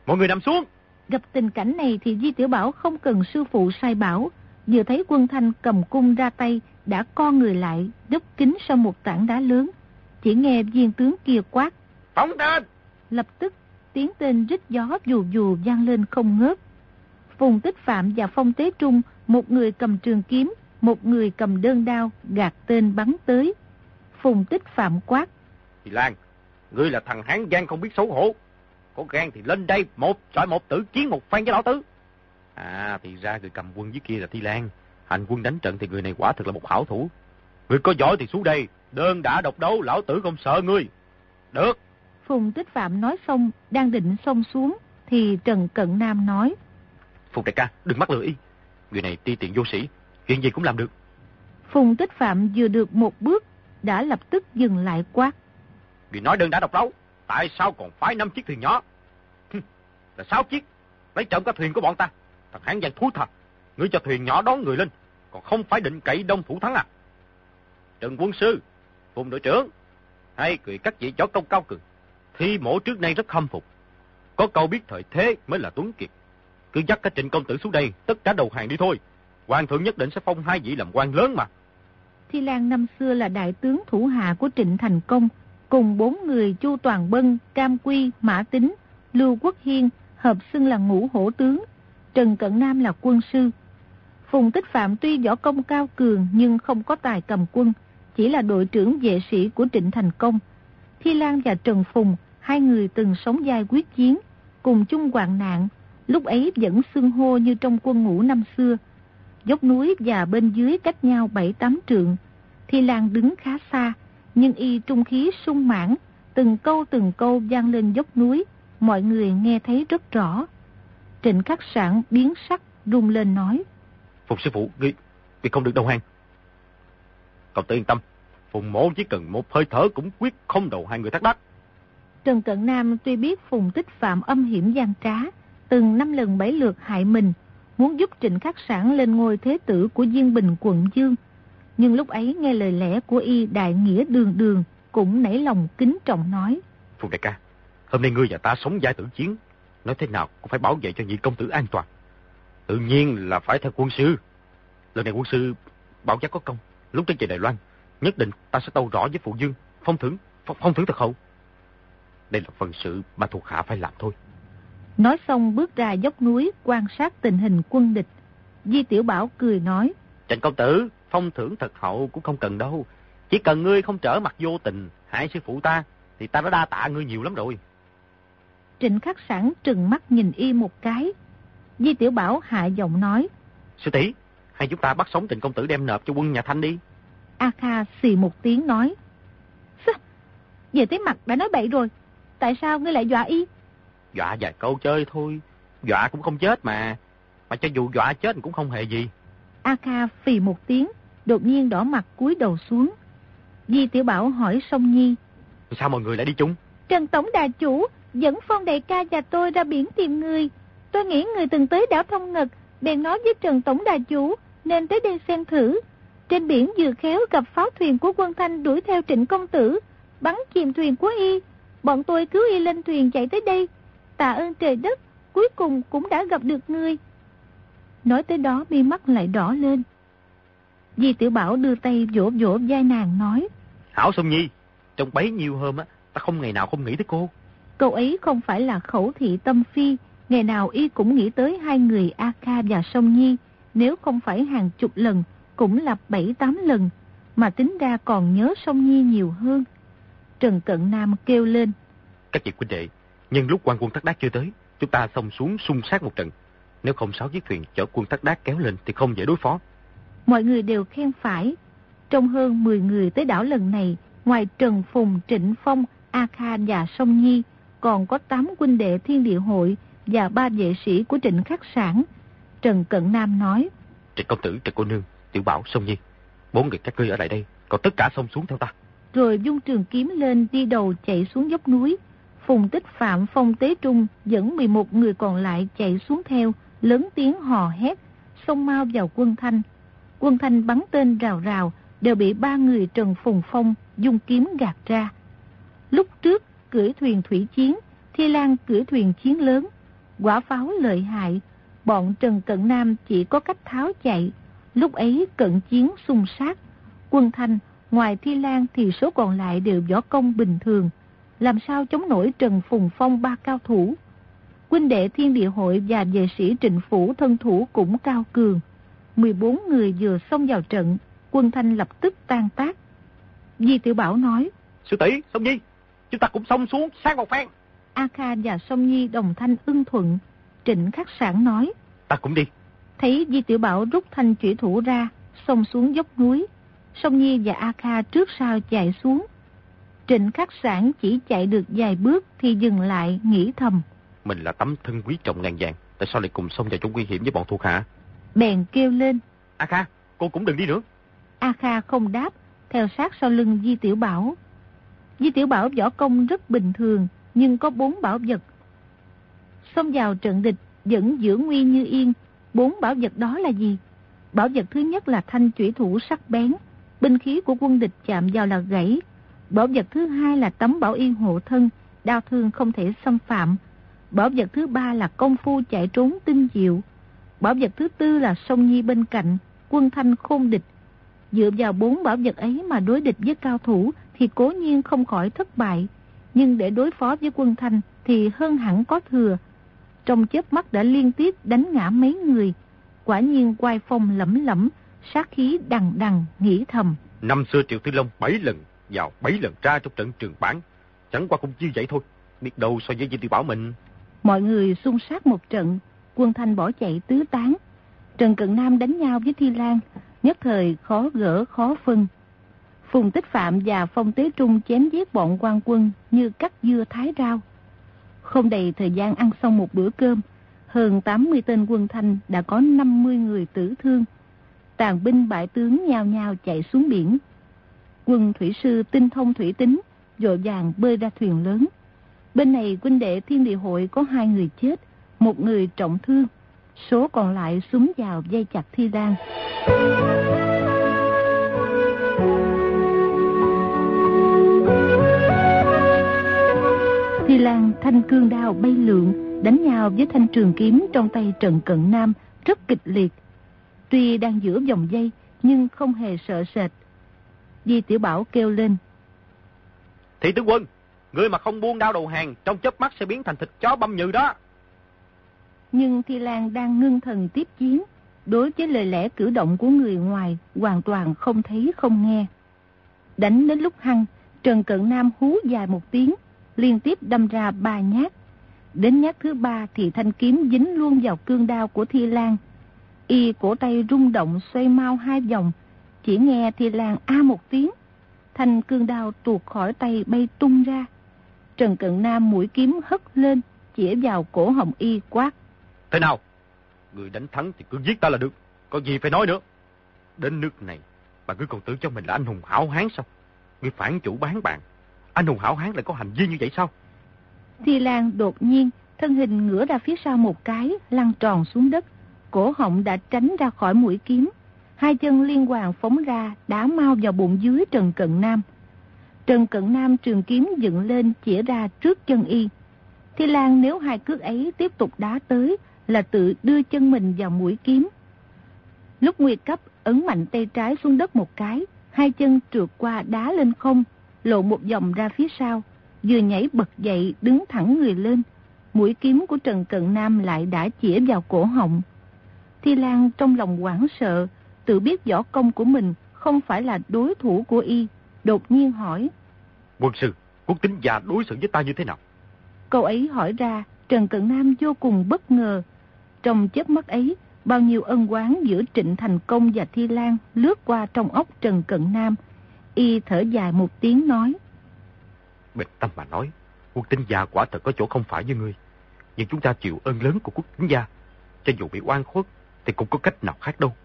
Mọi người nằm xuống! Gặp tình cảnh này thì Di Tiểu Bảo không cần sư phụ sai bảo. Vừa thấy quân thanh cầm cung ra tay, đã co người lại, đúc kính sau một tảng đá lớn. Chỉ nghe viên tướng kia quát. Phóng tên! Lập tức, tiếng tên rít gió dù dù vang lên không ngớt. Phùng Tích Phạm và Phong Tế Trung, một người cầm trường kiếm, một người cầm đơn đao, gạt tên bắn tới. Phùng Tích Phạm quát. Thì Lan, ngươi là thằng hán gian không biết xấu hổ. Có gan thì lên đây, một chọi một tử chiến một phan với lão tứ. À, thì ra người cầm quân dưới kia là Thi Lan. Hành quân đánh trận thì người này quả thực là một hảo thủ. Ngươi có giỏi thì xuống đây, đơn đã độc đấu, lão tử không sợ ngươi. Được. Phùng Tích Phạm nói xong, đang định xông xuống, thì Trần Cận Nam nói. Phùng đại ca, đừng mắc lưỡi. Người này ti tiện vô sĩ, chuyện gì cũng làm được. Phùng Tích Phạm vừa được một bước, đã lập tức dừng lại quát. Người nói đơn đã độc đấu, tại sao còn phái năm chiếc thuyền nhỏ? là sáu chiếc, lấy trộm cái thuyền của bọn ta. Thằng hán giang thú thật, ngươi cho thuyền nhỏ đón người lên, còn không phải định cậy đông thủ thắng à? Trần quân sư, Phùng đội trưởng, hai người các vị chó công cao cường, thi mổ trước nay rất khâm phục. Có câu biết thời thế mới là tuấn kiệt. Cứ dắt các trịnh công tử xuống đây, tất cả đầu hàng đi thôi. Hoàng thượng nhất định sẽ phong hai vị làm quan lớn mà. Thi Lan năm xưa là đại tướng thủ hạ của Trịnh Thành Công, cùng bốn người Chu Toàn Bân, Cam Quy, Mã Tính, Lưu Quốc Hiên, hợp xưng là ngũ hổ tướng, Trần Cận Nam là quân sư. Phùng Tích Phạm tuy võ công cao cường nhưng không có tài cầm quân, chỉ là đội trưởng vệ sĩ của Trịnh Thành Công. Thi Lan và Trần Phùng, hai người từng sống dài quyết chiến, cùng chung hoạn nạn, lúc ấy vẫn xưng hô như trong quân ngũ năm xưa. Dốc núi và bên dưới cách nhau 7-8 trượng. Thi Lan đứng khá xa, nhưng y trung khí sung mãn, từng câu từng câu gian lên dốc núi, mọi người nghe thấy rất rõ. Trịnh khắc sản biến sắc, rung lên nói. Phục sư phụ, ngươi, ngươi không được đầu hàng. Cậu tự yên tâm, Phùng mộ chỉ cần một hơi thở cũng quyết không đầu hai người thắt đắc. Trần Cận Nam tuy biết Phùng Tích Phạm âm hiểm gian trá, từng năm lần bảy lượt hại mình, muốn giúp Trịnh Khắc Sản lên ngôi thế tử của Diên Bình quận Dương. Nhưng lúc ấy nghe lời lẽ của y đại nghĩa đường đường, cũng nảy lòng kính trọng nói. Phùng đại ca, hôm nay ngươi và ta sống giai tử chiến, nói thế nào cũng phải bảo vệ cho nhị công tử an toàn. Tự nhiên là phải theo quân sư. Lần này quân sư bảo giác có công, lúc tới về Đài Loan, nhất định ta sẽ tâu rõ với phụ dương, phong thưởng, phong, phong thưởng thật hậu. Đây là phần sự mà thuộc hạ phải làm thôi. Nói xong bước ra dốc núi quan sát tình hình quân địch. Di Tiểu Bảo cười nói. Trịnh công tử, phong thưởng thật hậu cũng không cần đâu. Chỉ cần ngươi không trở mặt vô tình, hại sư phụ ta, thì ta đã đa tạ ngươi nhiều lắm rồi. Trịnh khắc sẵn trừng mắt nhìn y một cái. Di Tiểu Bảo hạ giọng nói. Sư tỷ, hay chúng ta bắt sống trịnh công tử đem nộp cho quân nhà Thanh đi. A Kha xì một tiếng nói. Sao? Về tới mặt đã nói bậy rồi. Tại sao ngươi lại dọa y? Dọa vài câu chơi thôi. Dọa cũng không chết mà. Mà cho dù dọa chết cũng không hề gì. A Kha phì một tiếng, đột nhiên đỏ mặt cúi đầu xuống. Di Tiểu Bảo hỏi Song Nhi. Sao mọi người lại đi chung? Trần Tổng Đà Chủ dẫn Phong Đại ca và tôi ra biển tìm người. Tôi nghĩ người từng tới đảo Thông Ngật, bèn nói với Trần Tổng Đà Chủ, nên tới đây xem thử. Trên biển vừa khéo gặp pháo thuyền của quân Thanh đuổi theo trịnh công tử, bắn chìm thuyền của y. Bọn tôi cứu y lên thuyền chạy tới đây. Tạ ơn trời đất, cuối cùng cũng đã gặp được ngươi. Nói tới đó mi mắt lại đỏ lên. Di Tiểu Bảo đưa tay vỗ vỗ vai nàng nói. Hảo Sông Nhi, trong bấy nhiêu hôm á, ta không ngày nào không nghĩ tới cô. Câu ấy không phải là khẩu thị tâm phi, ngày nào y cũng nghĩ tới hai người A Kha và Sông Nhi, nếu không phải hàng chục lần, cũng là bảy tám lần, mà tính ra còn nhớ Sông Nhi nhiều hơn. Trần Cận Nam kêu lên. Các vị huynh đệ, nhân lúc quan quân Thác Đát chưa tới, chúng ta xông xuống xung sát một trận. Nếu không sáu chiếc thuyền chở quân Thác Đát kéo lên thì không dễ đối phó. Mọi người đều khen phải. Trong hơn 10 người tới đảo lần này, ngoài Trần Phùng, Trịnh Phong, A Kha và Sông Nhi, còn có 8 huynh đệ thiên địa hội và ba vệ sĩ của Trịnh Khắc Sản. Trần Cận Nam nói. Trịnh công tử, Trịnh cô nương, Tiểu Bảo, Sông Nhi, bốn người các ngươi ở lại đây, còn tất cả xông xuống theo ta. Rồi dung trường kiếm lên đi đầu chạy xuống dốc núi. Phùng Tích Phạm Phong Tế Trung dẫn 11 người còn lại chạy xuống theo, lớn tiếng hò hét, xông mau vào quân thanh. Quân thanh bắn tên rào rào, đều bị ba người Trần Phùng Phong dùng kiếm gạt ra. Lúc trước, cưỡi thuyền thủy chiến, Thi Lan cưỡi thuyền chiến lớn. Quả pháo lợi hại, bọn Trần Cận Nam chỉ có cách tháo chạy. Lúc ấy cận chiến xung sát. Quân thanh, ngoài Thi Lan thì số còn lại đều võ công bình thường. Làm sao chống nổi Trần Phùng Phong ba cao thủ? Quân đệ thiên địa hội và vệ sĩ trịnh phủ thân thủ cũng cao cường. 14 người vừa xông vào trận, quân thanh lập tức tan tác. Di Tiểu Bảo nói, Sư tỷ, Sông Nhi, chúng ta cũng xông xuống sang một phen. A Kha và Sông Nhi đồng thanh ưng thuận. Trịnh Khắc Sản nói, Ta cũng đi. Thấy Di Tiểu Bảo rút thanh chủy thủ ra, xông xuống dốc núi. Song Nhi và A Kha trước sau chạy xuống. Trịnh khắc sản chỉ chạy được vài bước thì dừng lại nghĩ thầm. Mình là tấm thân quý trọng ngàn vàng, tại sao lại cùng xông vào chỗ nguy hiểm với bọn thuộc hạ? Bèn kêu lên. A Kha, cô cũng đừng đi nữa. A Kha không đáp, theo sát sau lưng Di Tiểu Bảo. Di Tiểu Bảo võ công rất bình thường, nhưng có bốn bảo vật. Xông vào trận địch, vẫn giữ nguy như yên. Bốn bảo vật đó là gì? Bảo vật thứ nhất là thanh chủy thủ sắc bén. Binh khí của quân địch chạm vào là gãy. Bảo vật thứ hai là tấm bảo yên hộ thân, đau thương không thể xâm phạm. Bảo vật thứ ba là công phu chạy trốn tinh diệu. Bảo vật thứ tư là sông nhi bên cạnh, quân thanh khôn địch. Dựa vào bốn bảo vật ấy mà đối địch với cao thủ thì cố nhiên không khỏi thất bại. Nhưng để đối phó với quân thanh thì hơn hẳn có thừa. Trong chớp mắt đã liên tiếp đánh ngã mấy người. Quả nhiên quay phong lẫm lẫm, sát khí đằng đằng, nghĩ thầm. Năm xưa Triệu Tư Long bảy lần vào bảy lần ra trong trận trường bản. Chẳng qua cũng như vậy thôi. Biết đâu so với Di Tiêu Bảo mình. Mọi người xung sát một trận, quân thanh bỏ chạy tứ tán. Trần Cận Nam đánh nhau với Thi Lan, nhất thời khó gỡ khó phân. Phùng Tích Phạm và Phong Tế Trung chém giết bọn quan quân như cắt dưa thái rau. Không đầy thời gian ăn xong một bữa cơm, hơn 80 tên quân thanh đã có 50 người tử thương. Tàn binh bại tướng nhao nhao chạy xuống biển. Quân thủy sư tinh thông thủy tính, dội vàng bơi ra thuyền lớn. Bên này quân đệ thiên địa hội có hai người chết, một người trọng thương. Số còn lại súng vào dây chặt thi đan. Lan thanh cương đao bay lượn, đánh nhau với thanh trường kiếm trong tay Trần Cận Nam rất kịch liệt. Tuy đang giữa vòng dây, nhưng không hề sợ sệt. Di Tiểu Bảo kêu lên. Thị tướng quân, người mà không buông đao đầu hàng, trong chớp mắt sẽ biến thành thịt chó băm nhừ đó. Nhưng Thi Lan đang ngưng thần tiếp chiến, đối với lời lẽ cử động của người ngoài hoàn toàn không thấy không nghe. Đánh đến lúc hăng, Trần Cận Nam hú dài một tiếng, liên tiếp đâm ra ba nhát. Đến nhát thứ ba thì thanh kiếm dính luôn vào cương đao của Thi Lan. Y cổ tay rung động xoay mau hai vòng, chỉ nghe Thi Lan a một tiếng. Thanh cương đao tuột khỏi tay bay tung ra. Trần Cận Nam mũi kiếm hất lên, chĩa vào cổ hồng y quát. Thế nào? Người đánh thắng thì cứ giết ta là được. Có gì phải nói nữa. Đến nước này, bà cứ còn tưởng cho mình là anh hùng hảo hán sao? Người phản chủ bán bạn. Anh hùng hảo hán lại có hành vi như vậy sao? Thi Lan đột nhiên, thân hình ngửa ra phía sau một cái, lăn tròn xuống đất. Cổ họng đã tránh ra khỏi mũi kiếm. Hai chân liên hoàn phóng ra, đá mau vào bụng dưới Trần Cận Nam. Trần Cận Nam trường kiếm dựng lên chỉ ra trước chân y. Thi Lan nếu hai cước ấy tiếp tục đá tới là tự đưa chân mình vào mũi kiếm. Lúc nguy cấp ấn mạnh tay trái xuống đất một cái, hai chân trượt qua đá lên không, lộ một vòng ra phía sau, vừa nhảy bật dậy đứng thẳng người lên. Mũi kiếm của Trần Cận Nam lại đã chĩa vào cổ họng. Thi Lan trong lòng hoảng sợ, tự biết võ công của mình không phải là đối thủ của y, đột nhiên hỏi. Quân sư, quốc tính già đối xử với ta như thế nào? Câu ấy hỏi ra, Trần Cận Nam vô cùng bất ngờ. Trong chớp mắt ấy, bao nhiêu ân quán giữa Trịnh Thành Công và Thi Lan lướt qua trong óc Trần Cận Nam. Y thở dài một tiếng nói. Bình tâm mà nói, quốc tính gia quả thật có chỗ không phải với ngươi. Nhưng chúng ta chịu ơn lớn của quốc tính gia. Cho dù bị oan khuất, thì cũng có cách nào khác đâu.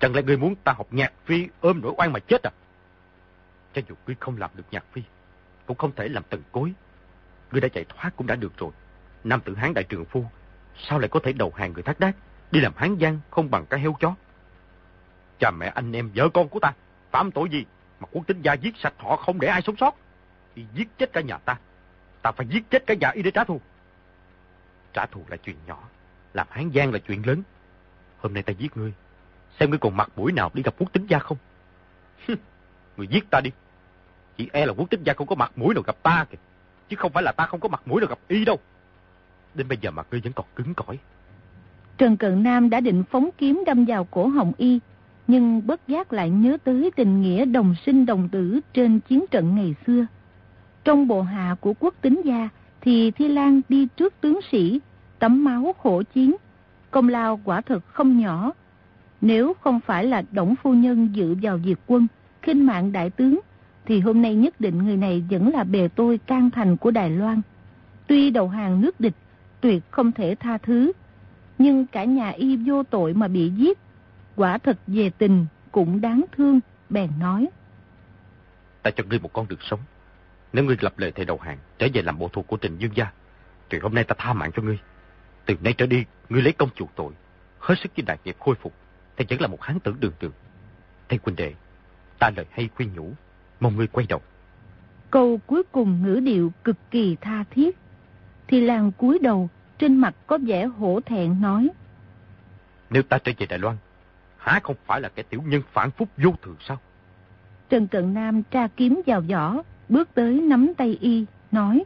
Chẳng lẽ ngươi muốn ta học nhạc phi ôm nỗi oan mà chết à? Cho dù ngươi không làm được nhạc phi, cũng không thể làm tần cối. Ngươi đã chạy thoát cũng đã được rồi. Nam tử Hán đại trường phu, sao lại có thể đầu hàng người thác đác, đi làm hán giang không bằng cái heo chó? Cha mẹ anh em vợ con của ta, phạm tội gì mà quốc tính gia giết sạch họ không để ai sống sót? thì giết chết cả nhà ta, ta phải giết chết cả nhà y để trả thù. Trả thù là chuyện nhỏ, làm hán giang là chuyện lớn. Hôm nay ta giết ngươi, xem ngươi còn mặt mũi nào đi gặp quốc tính gia không? người giết ta đi. Chỉ e là quốc tính gia không có mặt mũi nào gặp ta kìa. Chứ không phải là ta không có mặt mũi nào gặp y đâu. Đến bây giờ mà ngươi vẫn còn cứng cỏi. Trần Cận Nam đã định phóng kiếm đâm vào cổ hồng y, nhưng bất giác lại nhớ tới tình nghĩa đồng sinh đồng tử trên chiến trận ngày xưa. Trong bộ hạ của quốc tính gia thì Thi Lan đi trước tướng sĩ, tấm máu khổ chiến, công lao quả thực không nhỏ. Nếu không phải là Đổng Phu Nhân dự vào diệt quân, khinh mạng đại tướng, thì hôm nay nhất định người này vẫn là bề tôi can thành của Đài Loan. Tuy đầu hàng nước địch, tuyệt không thể tha thứ, nhưng cả nhà y vô tội mà bị giết, quả thật về tình cũng đáng thương, bèn nói. Ta cho ngươi một con đường sống. Nếu ngươi lập lời thề đầu hàng, trở về làm bộ thuộc của Trình Dương Gia, thì hôm nay ta tha mạng cho ngươi. Từ nay trở đi, ngươi lấy công chuộc tội, hết sức với đại nghiệp khôi phục, thì vẫn là một hán tử đường đường. Thầy huynh đệ, ta lời hay khuyên nhủ, mong ngươi quay đầu. Câu cuối cùng ngữ điệu cực kỳ tha thiết. Thì làng cúi đầu, trên mặt có vẻ hổ thẹn nói. Nếu ta trở về Đài Loan, há không phải là kẻ tiểu nhân phản phúc vô thường sao? Trần Cận Nam tra kiếm vào vỏ, bước tới nắm tay y, nói.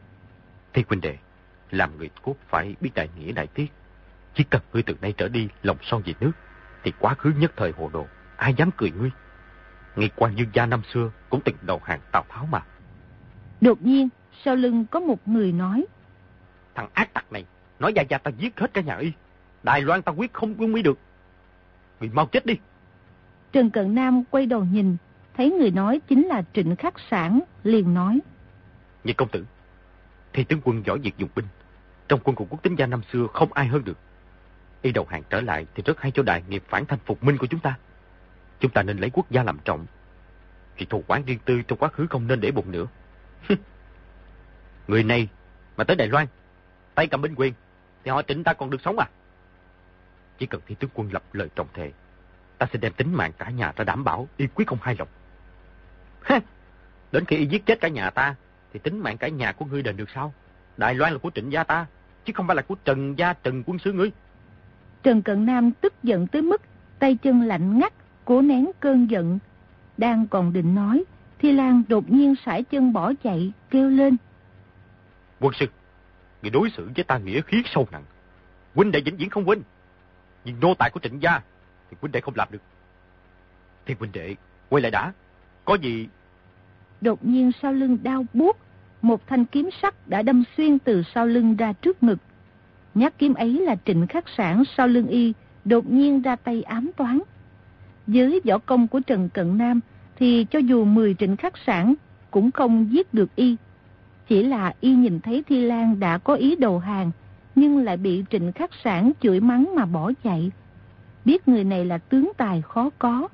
Thầy huynh đệ, làm người cốt phải biết đại nghĩa đại tiết. Chỉ cần ngươi từ nay trở đi lòng son về nước, thì quá khứ nhất thời hồ đồ, ai dám cười ngươi. Ngay quan dương gia năm xưa cũng từng đầu hàng Tào Tháo mà. Đột nhiên, sau lưng có một người nói. Thằng ác tặc này, nói gia gia ta giết hết cả nhà y. Đài Loan ta quyết không quân mỹ được. Người mau chết đi. Trần Cận Nam quay đầu nhìn, thấy người nói chính là Trịnh Khắc Sản, liền nói. Nhị công tử, thì tướng quân giỏi việc dùng binh. Trong quân của quốc tính gia năm xưa không ai hơn được. Y đầu hàng trở lại thì rất hay cho đại nghiệp phản thanh phục minh của chúng ta. Chúng ta nên lấy quốc gia làm trọng. Chuyện thù quán riêng tư trong quá khứ không nên để bụng nữa. Người này mà tới Đài Loan, tay cầm binh quyền, thì họ tỉnh ta còn được sống à? Chỉ cần thi tướng quân lập lời trọng thề, ta sẽ đem tính mạng cả nhà ra đảm bảo y quyết không hai lòng. Đến khi y giết chết cả nhà ta, thì tính mạng cả nhà của ngươi đền được sao? Đài Loan là của trịnh gia ta, chứ không phải là của Trần gia Trần quân sứ ngươi. Trần Cận Nam tức giận tới mức tay chân lạnh ngắt, cố nén cơn giận. Đang còn định nói, Thi Lan đột nhiên sải chân bỏ chạy, kêu lên. Quân sư, người đối xử với ta nghĩa khí sâu nặng. Huynh đệ vĩnh viễn không huynh. Nhưng nô tài của trịnh gia thì huynh đệ không làm được. Thì huynh đệ, quay lại đã. Có gì... Đột nhiên sau lưng đau buốt, một thanh kiếm sắt đã đâm xuyên từ sau lưng ra trước ngực. Nhát kiếm ấy là trịnh khắc sản sau lưng y, đột nhiên ra tay ám toán. Với võ công của Trần Cận Nam thì cho dù 10 trịnh khắc sản cũng không giết được y. Chỉ là y nhìn thấy Thi Lan đã có ý đầu hàng, nhưng lại bị trịnh khắc sản chửi mắng mà bỏ chạy. Biết người này là tướng tài khó có,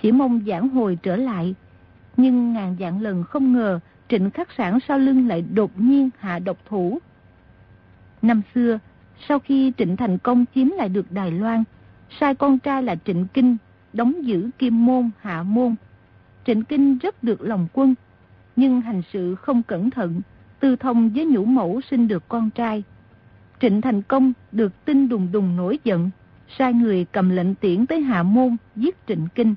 chỉ mong giảng hồi trở lại. Nhưng ngàn dạng lần không ngờ trịnh khắc sản sau lưng lại đột nhiên hạ độc thủ. Năm xưa, sau khi Trịnh Thành Công chiếm lại được Đài Loan, sai con trai là Trịnh Kinh đóng giữ Kim Môn, Hạ Môn. Trịnh Kinh rất được lòng quân, nhưng hành sự không cẩn thận, tư thông với nhũ mẫu sinh được con trai. Trịnh Thành Công được tin đùng đùng nổi giận, sai người cầm lệnh tiễn tới Hạ Môn giết Trịnh Kinh.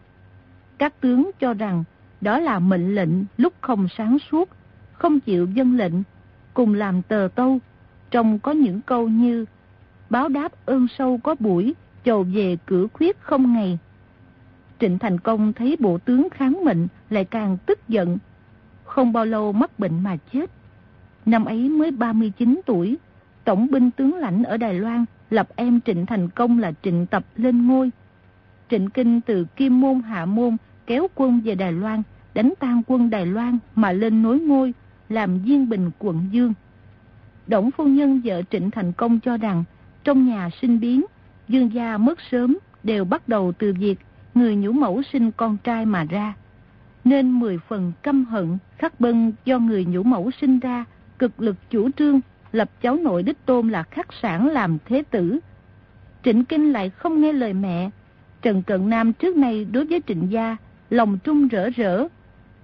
Các tướng cho rằng đó là mệnh lệnh lúc không sáng suốt, không chịu dân lệnh, cùng làm tờ tâu. Trong có những câu như báo đáp ơn sâu có buổi, chầu về cửa khuyết không ngày. Trịnh Thành Công thấy bộ tướng kháng mệnh lại càng tức giận. Không bao lâu mắc bệnh mà chết. Năm ấy mới 39 tuổi, tổng binh tướng lãnh ở Đài Loan lập em Trịnh Thành Công là Trịnh Tập lên ngôi. Trịnh Kinh từ Kim Môn Hạ Môn kéo quân về Đài Loan, đánh tan quân Đài Loan mà lên nối ngôi, làm viên bình quận Dương. Đổng phu nhân vợ Trịnh Thành Công cho rằng trong nhà sinh biến, dương gia mất sớm đều bắt đầu từ việc người nhũ mẫu sinh con trai mà ra. Nên mười phần căm hận khắc bân do người nhũ mẫu sinh ra, cực lực chủ trương lập cháu nội đích tôn là khắc sản làm thế tử. Trịnh Kinh lại không nghe lời mẹ. Trần Cận Nam trước nay đối với trịnh gia, lòng trung rỡ rỡ.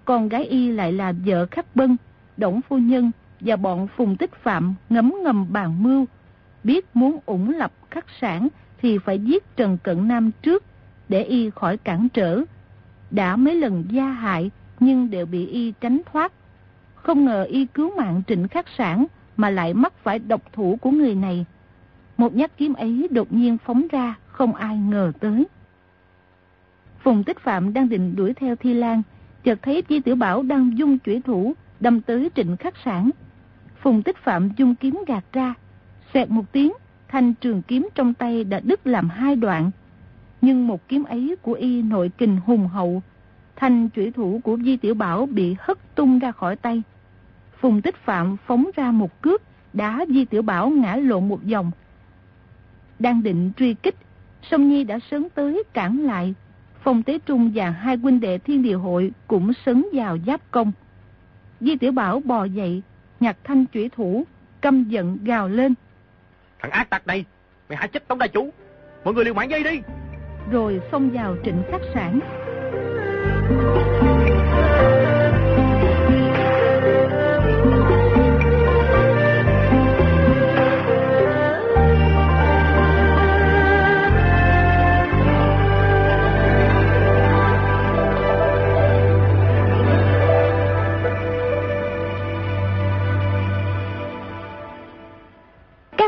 Con gái y lại là vợ khắc bân, đổng phu nhân và bọn phùng tích phạm ngấm ngầm bàn mưu, biết muốn ủng lập khắc sản thì phải giết Trần Cận Nam trước để y khỏi cản trở. Đã mấy lần gia hại nhưng đều bị y tránh thoát. Không ngờ y cứu mạng trịnh khắc sản mà lại mắc phải độc thủ của người này. Một nhát kiếm ấy đột nhiên phóng ra không ai ngờ tới. Phùng Tích Phạm đang định đuổi theo Thi Lan, chợt thấy Di Tiểu Bảo đang dung chủy thủ đâm tới trịnh khắc sản. Phùng Tích Phạm dung kiếm gạt ra, xẹt một tiếng, thanh trường kiếm trong tay đã đứt làm hai đoạn. Nhưng một kiếm ấy của y nội kình hùng hậu, thanh chủy thủ của Di Tiểu Bảo bị hất tung ra khỏi tay. Phùng Tích Phạm phóng ra một cước, đá Di Tiểu Bảo ngã lộn một vòng. Đang định truy kích, Song Nhi đã sớm tới cản lại. Phong Tế Trung và hai huynh đệ thiên địa hội cũng sấn vào giáp công. Di Tiểu Bảo bò dậy, nhặt thanh chủy thủ, căm giận gào lên. Thằng ác tặc này, mày hại chết tống đại chủ. Mọi người liều mạng dây đi. Rồi xông vào trịnh khách sản.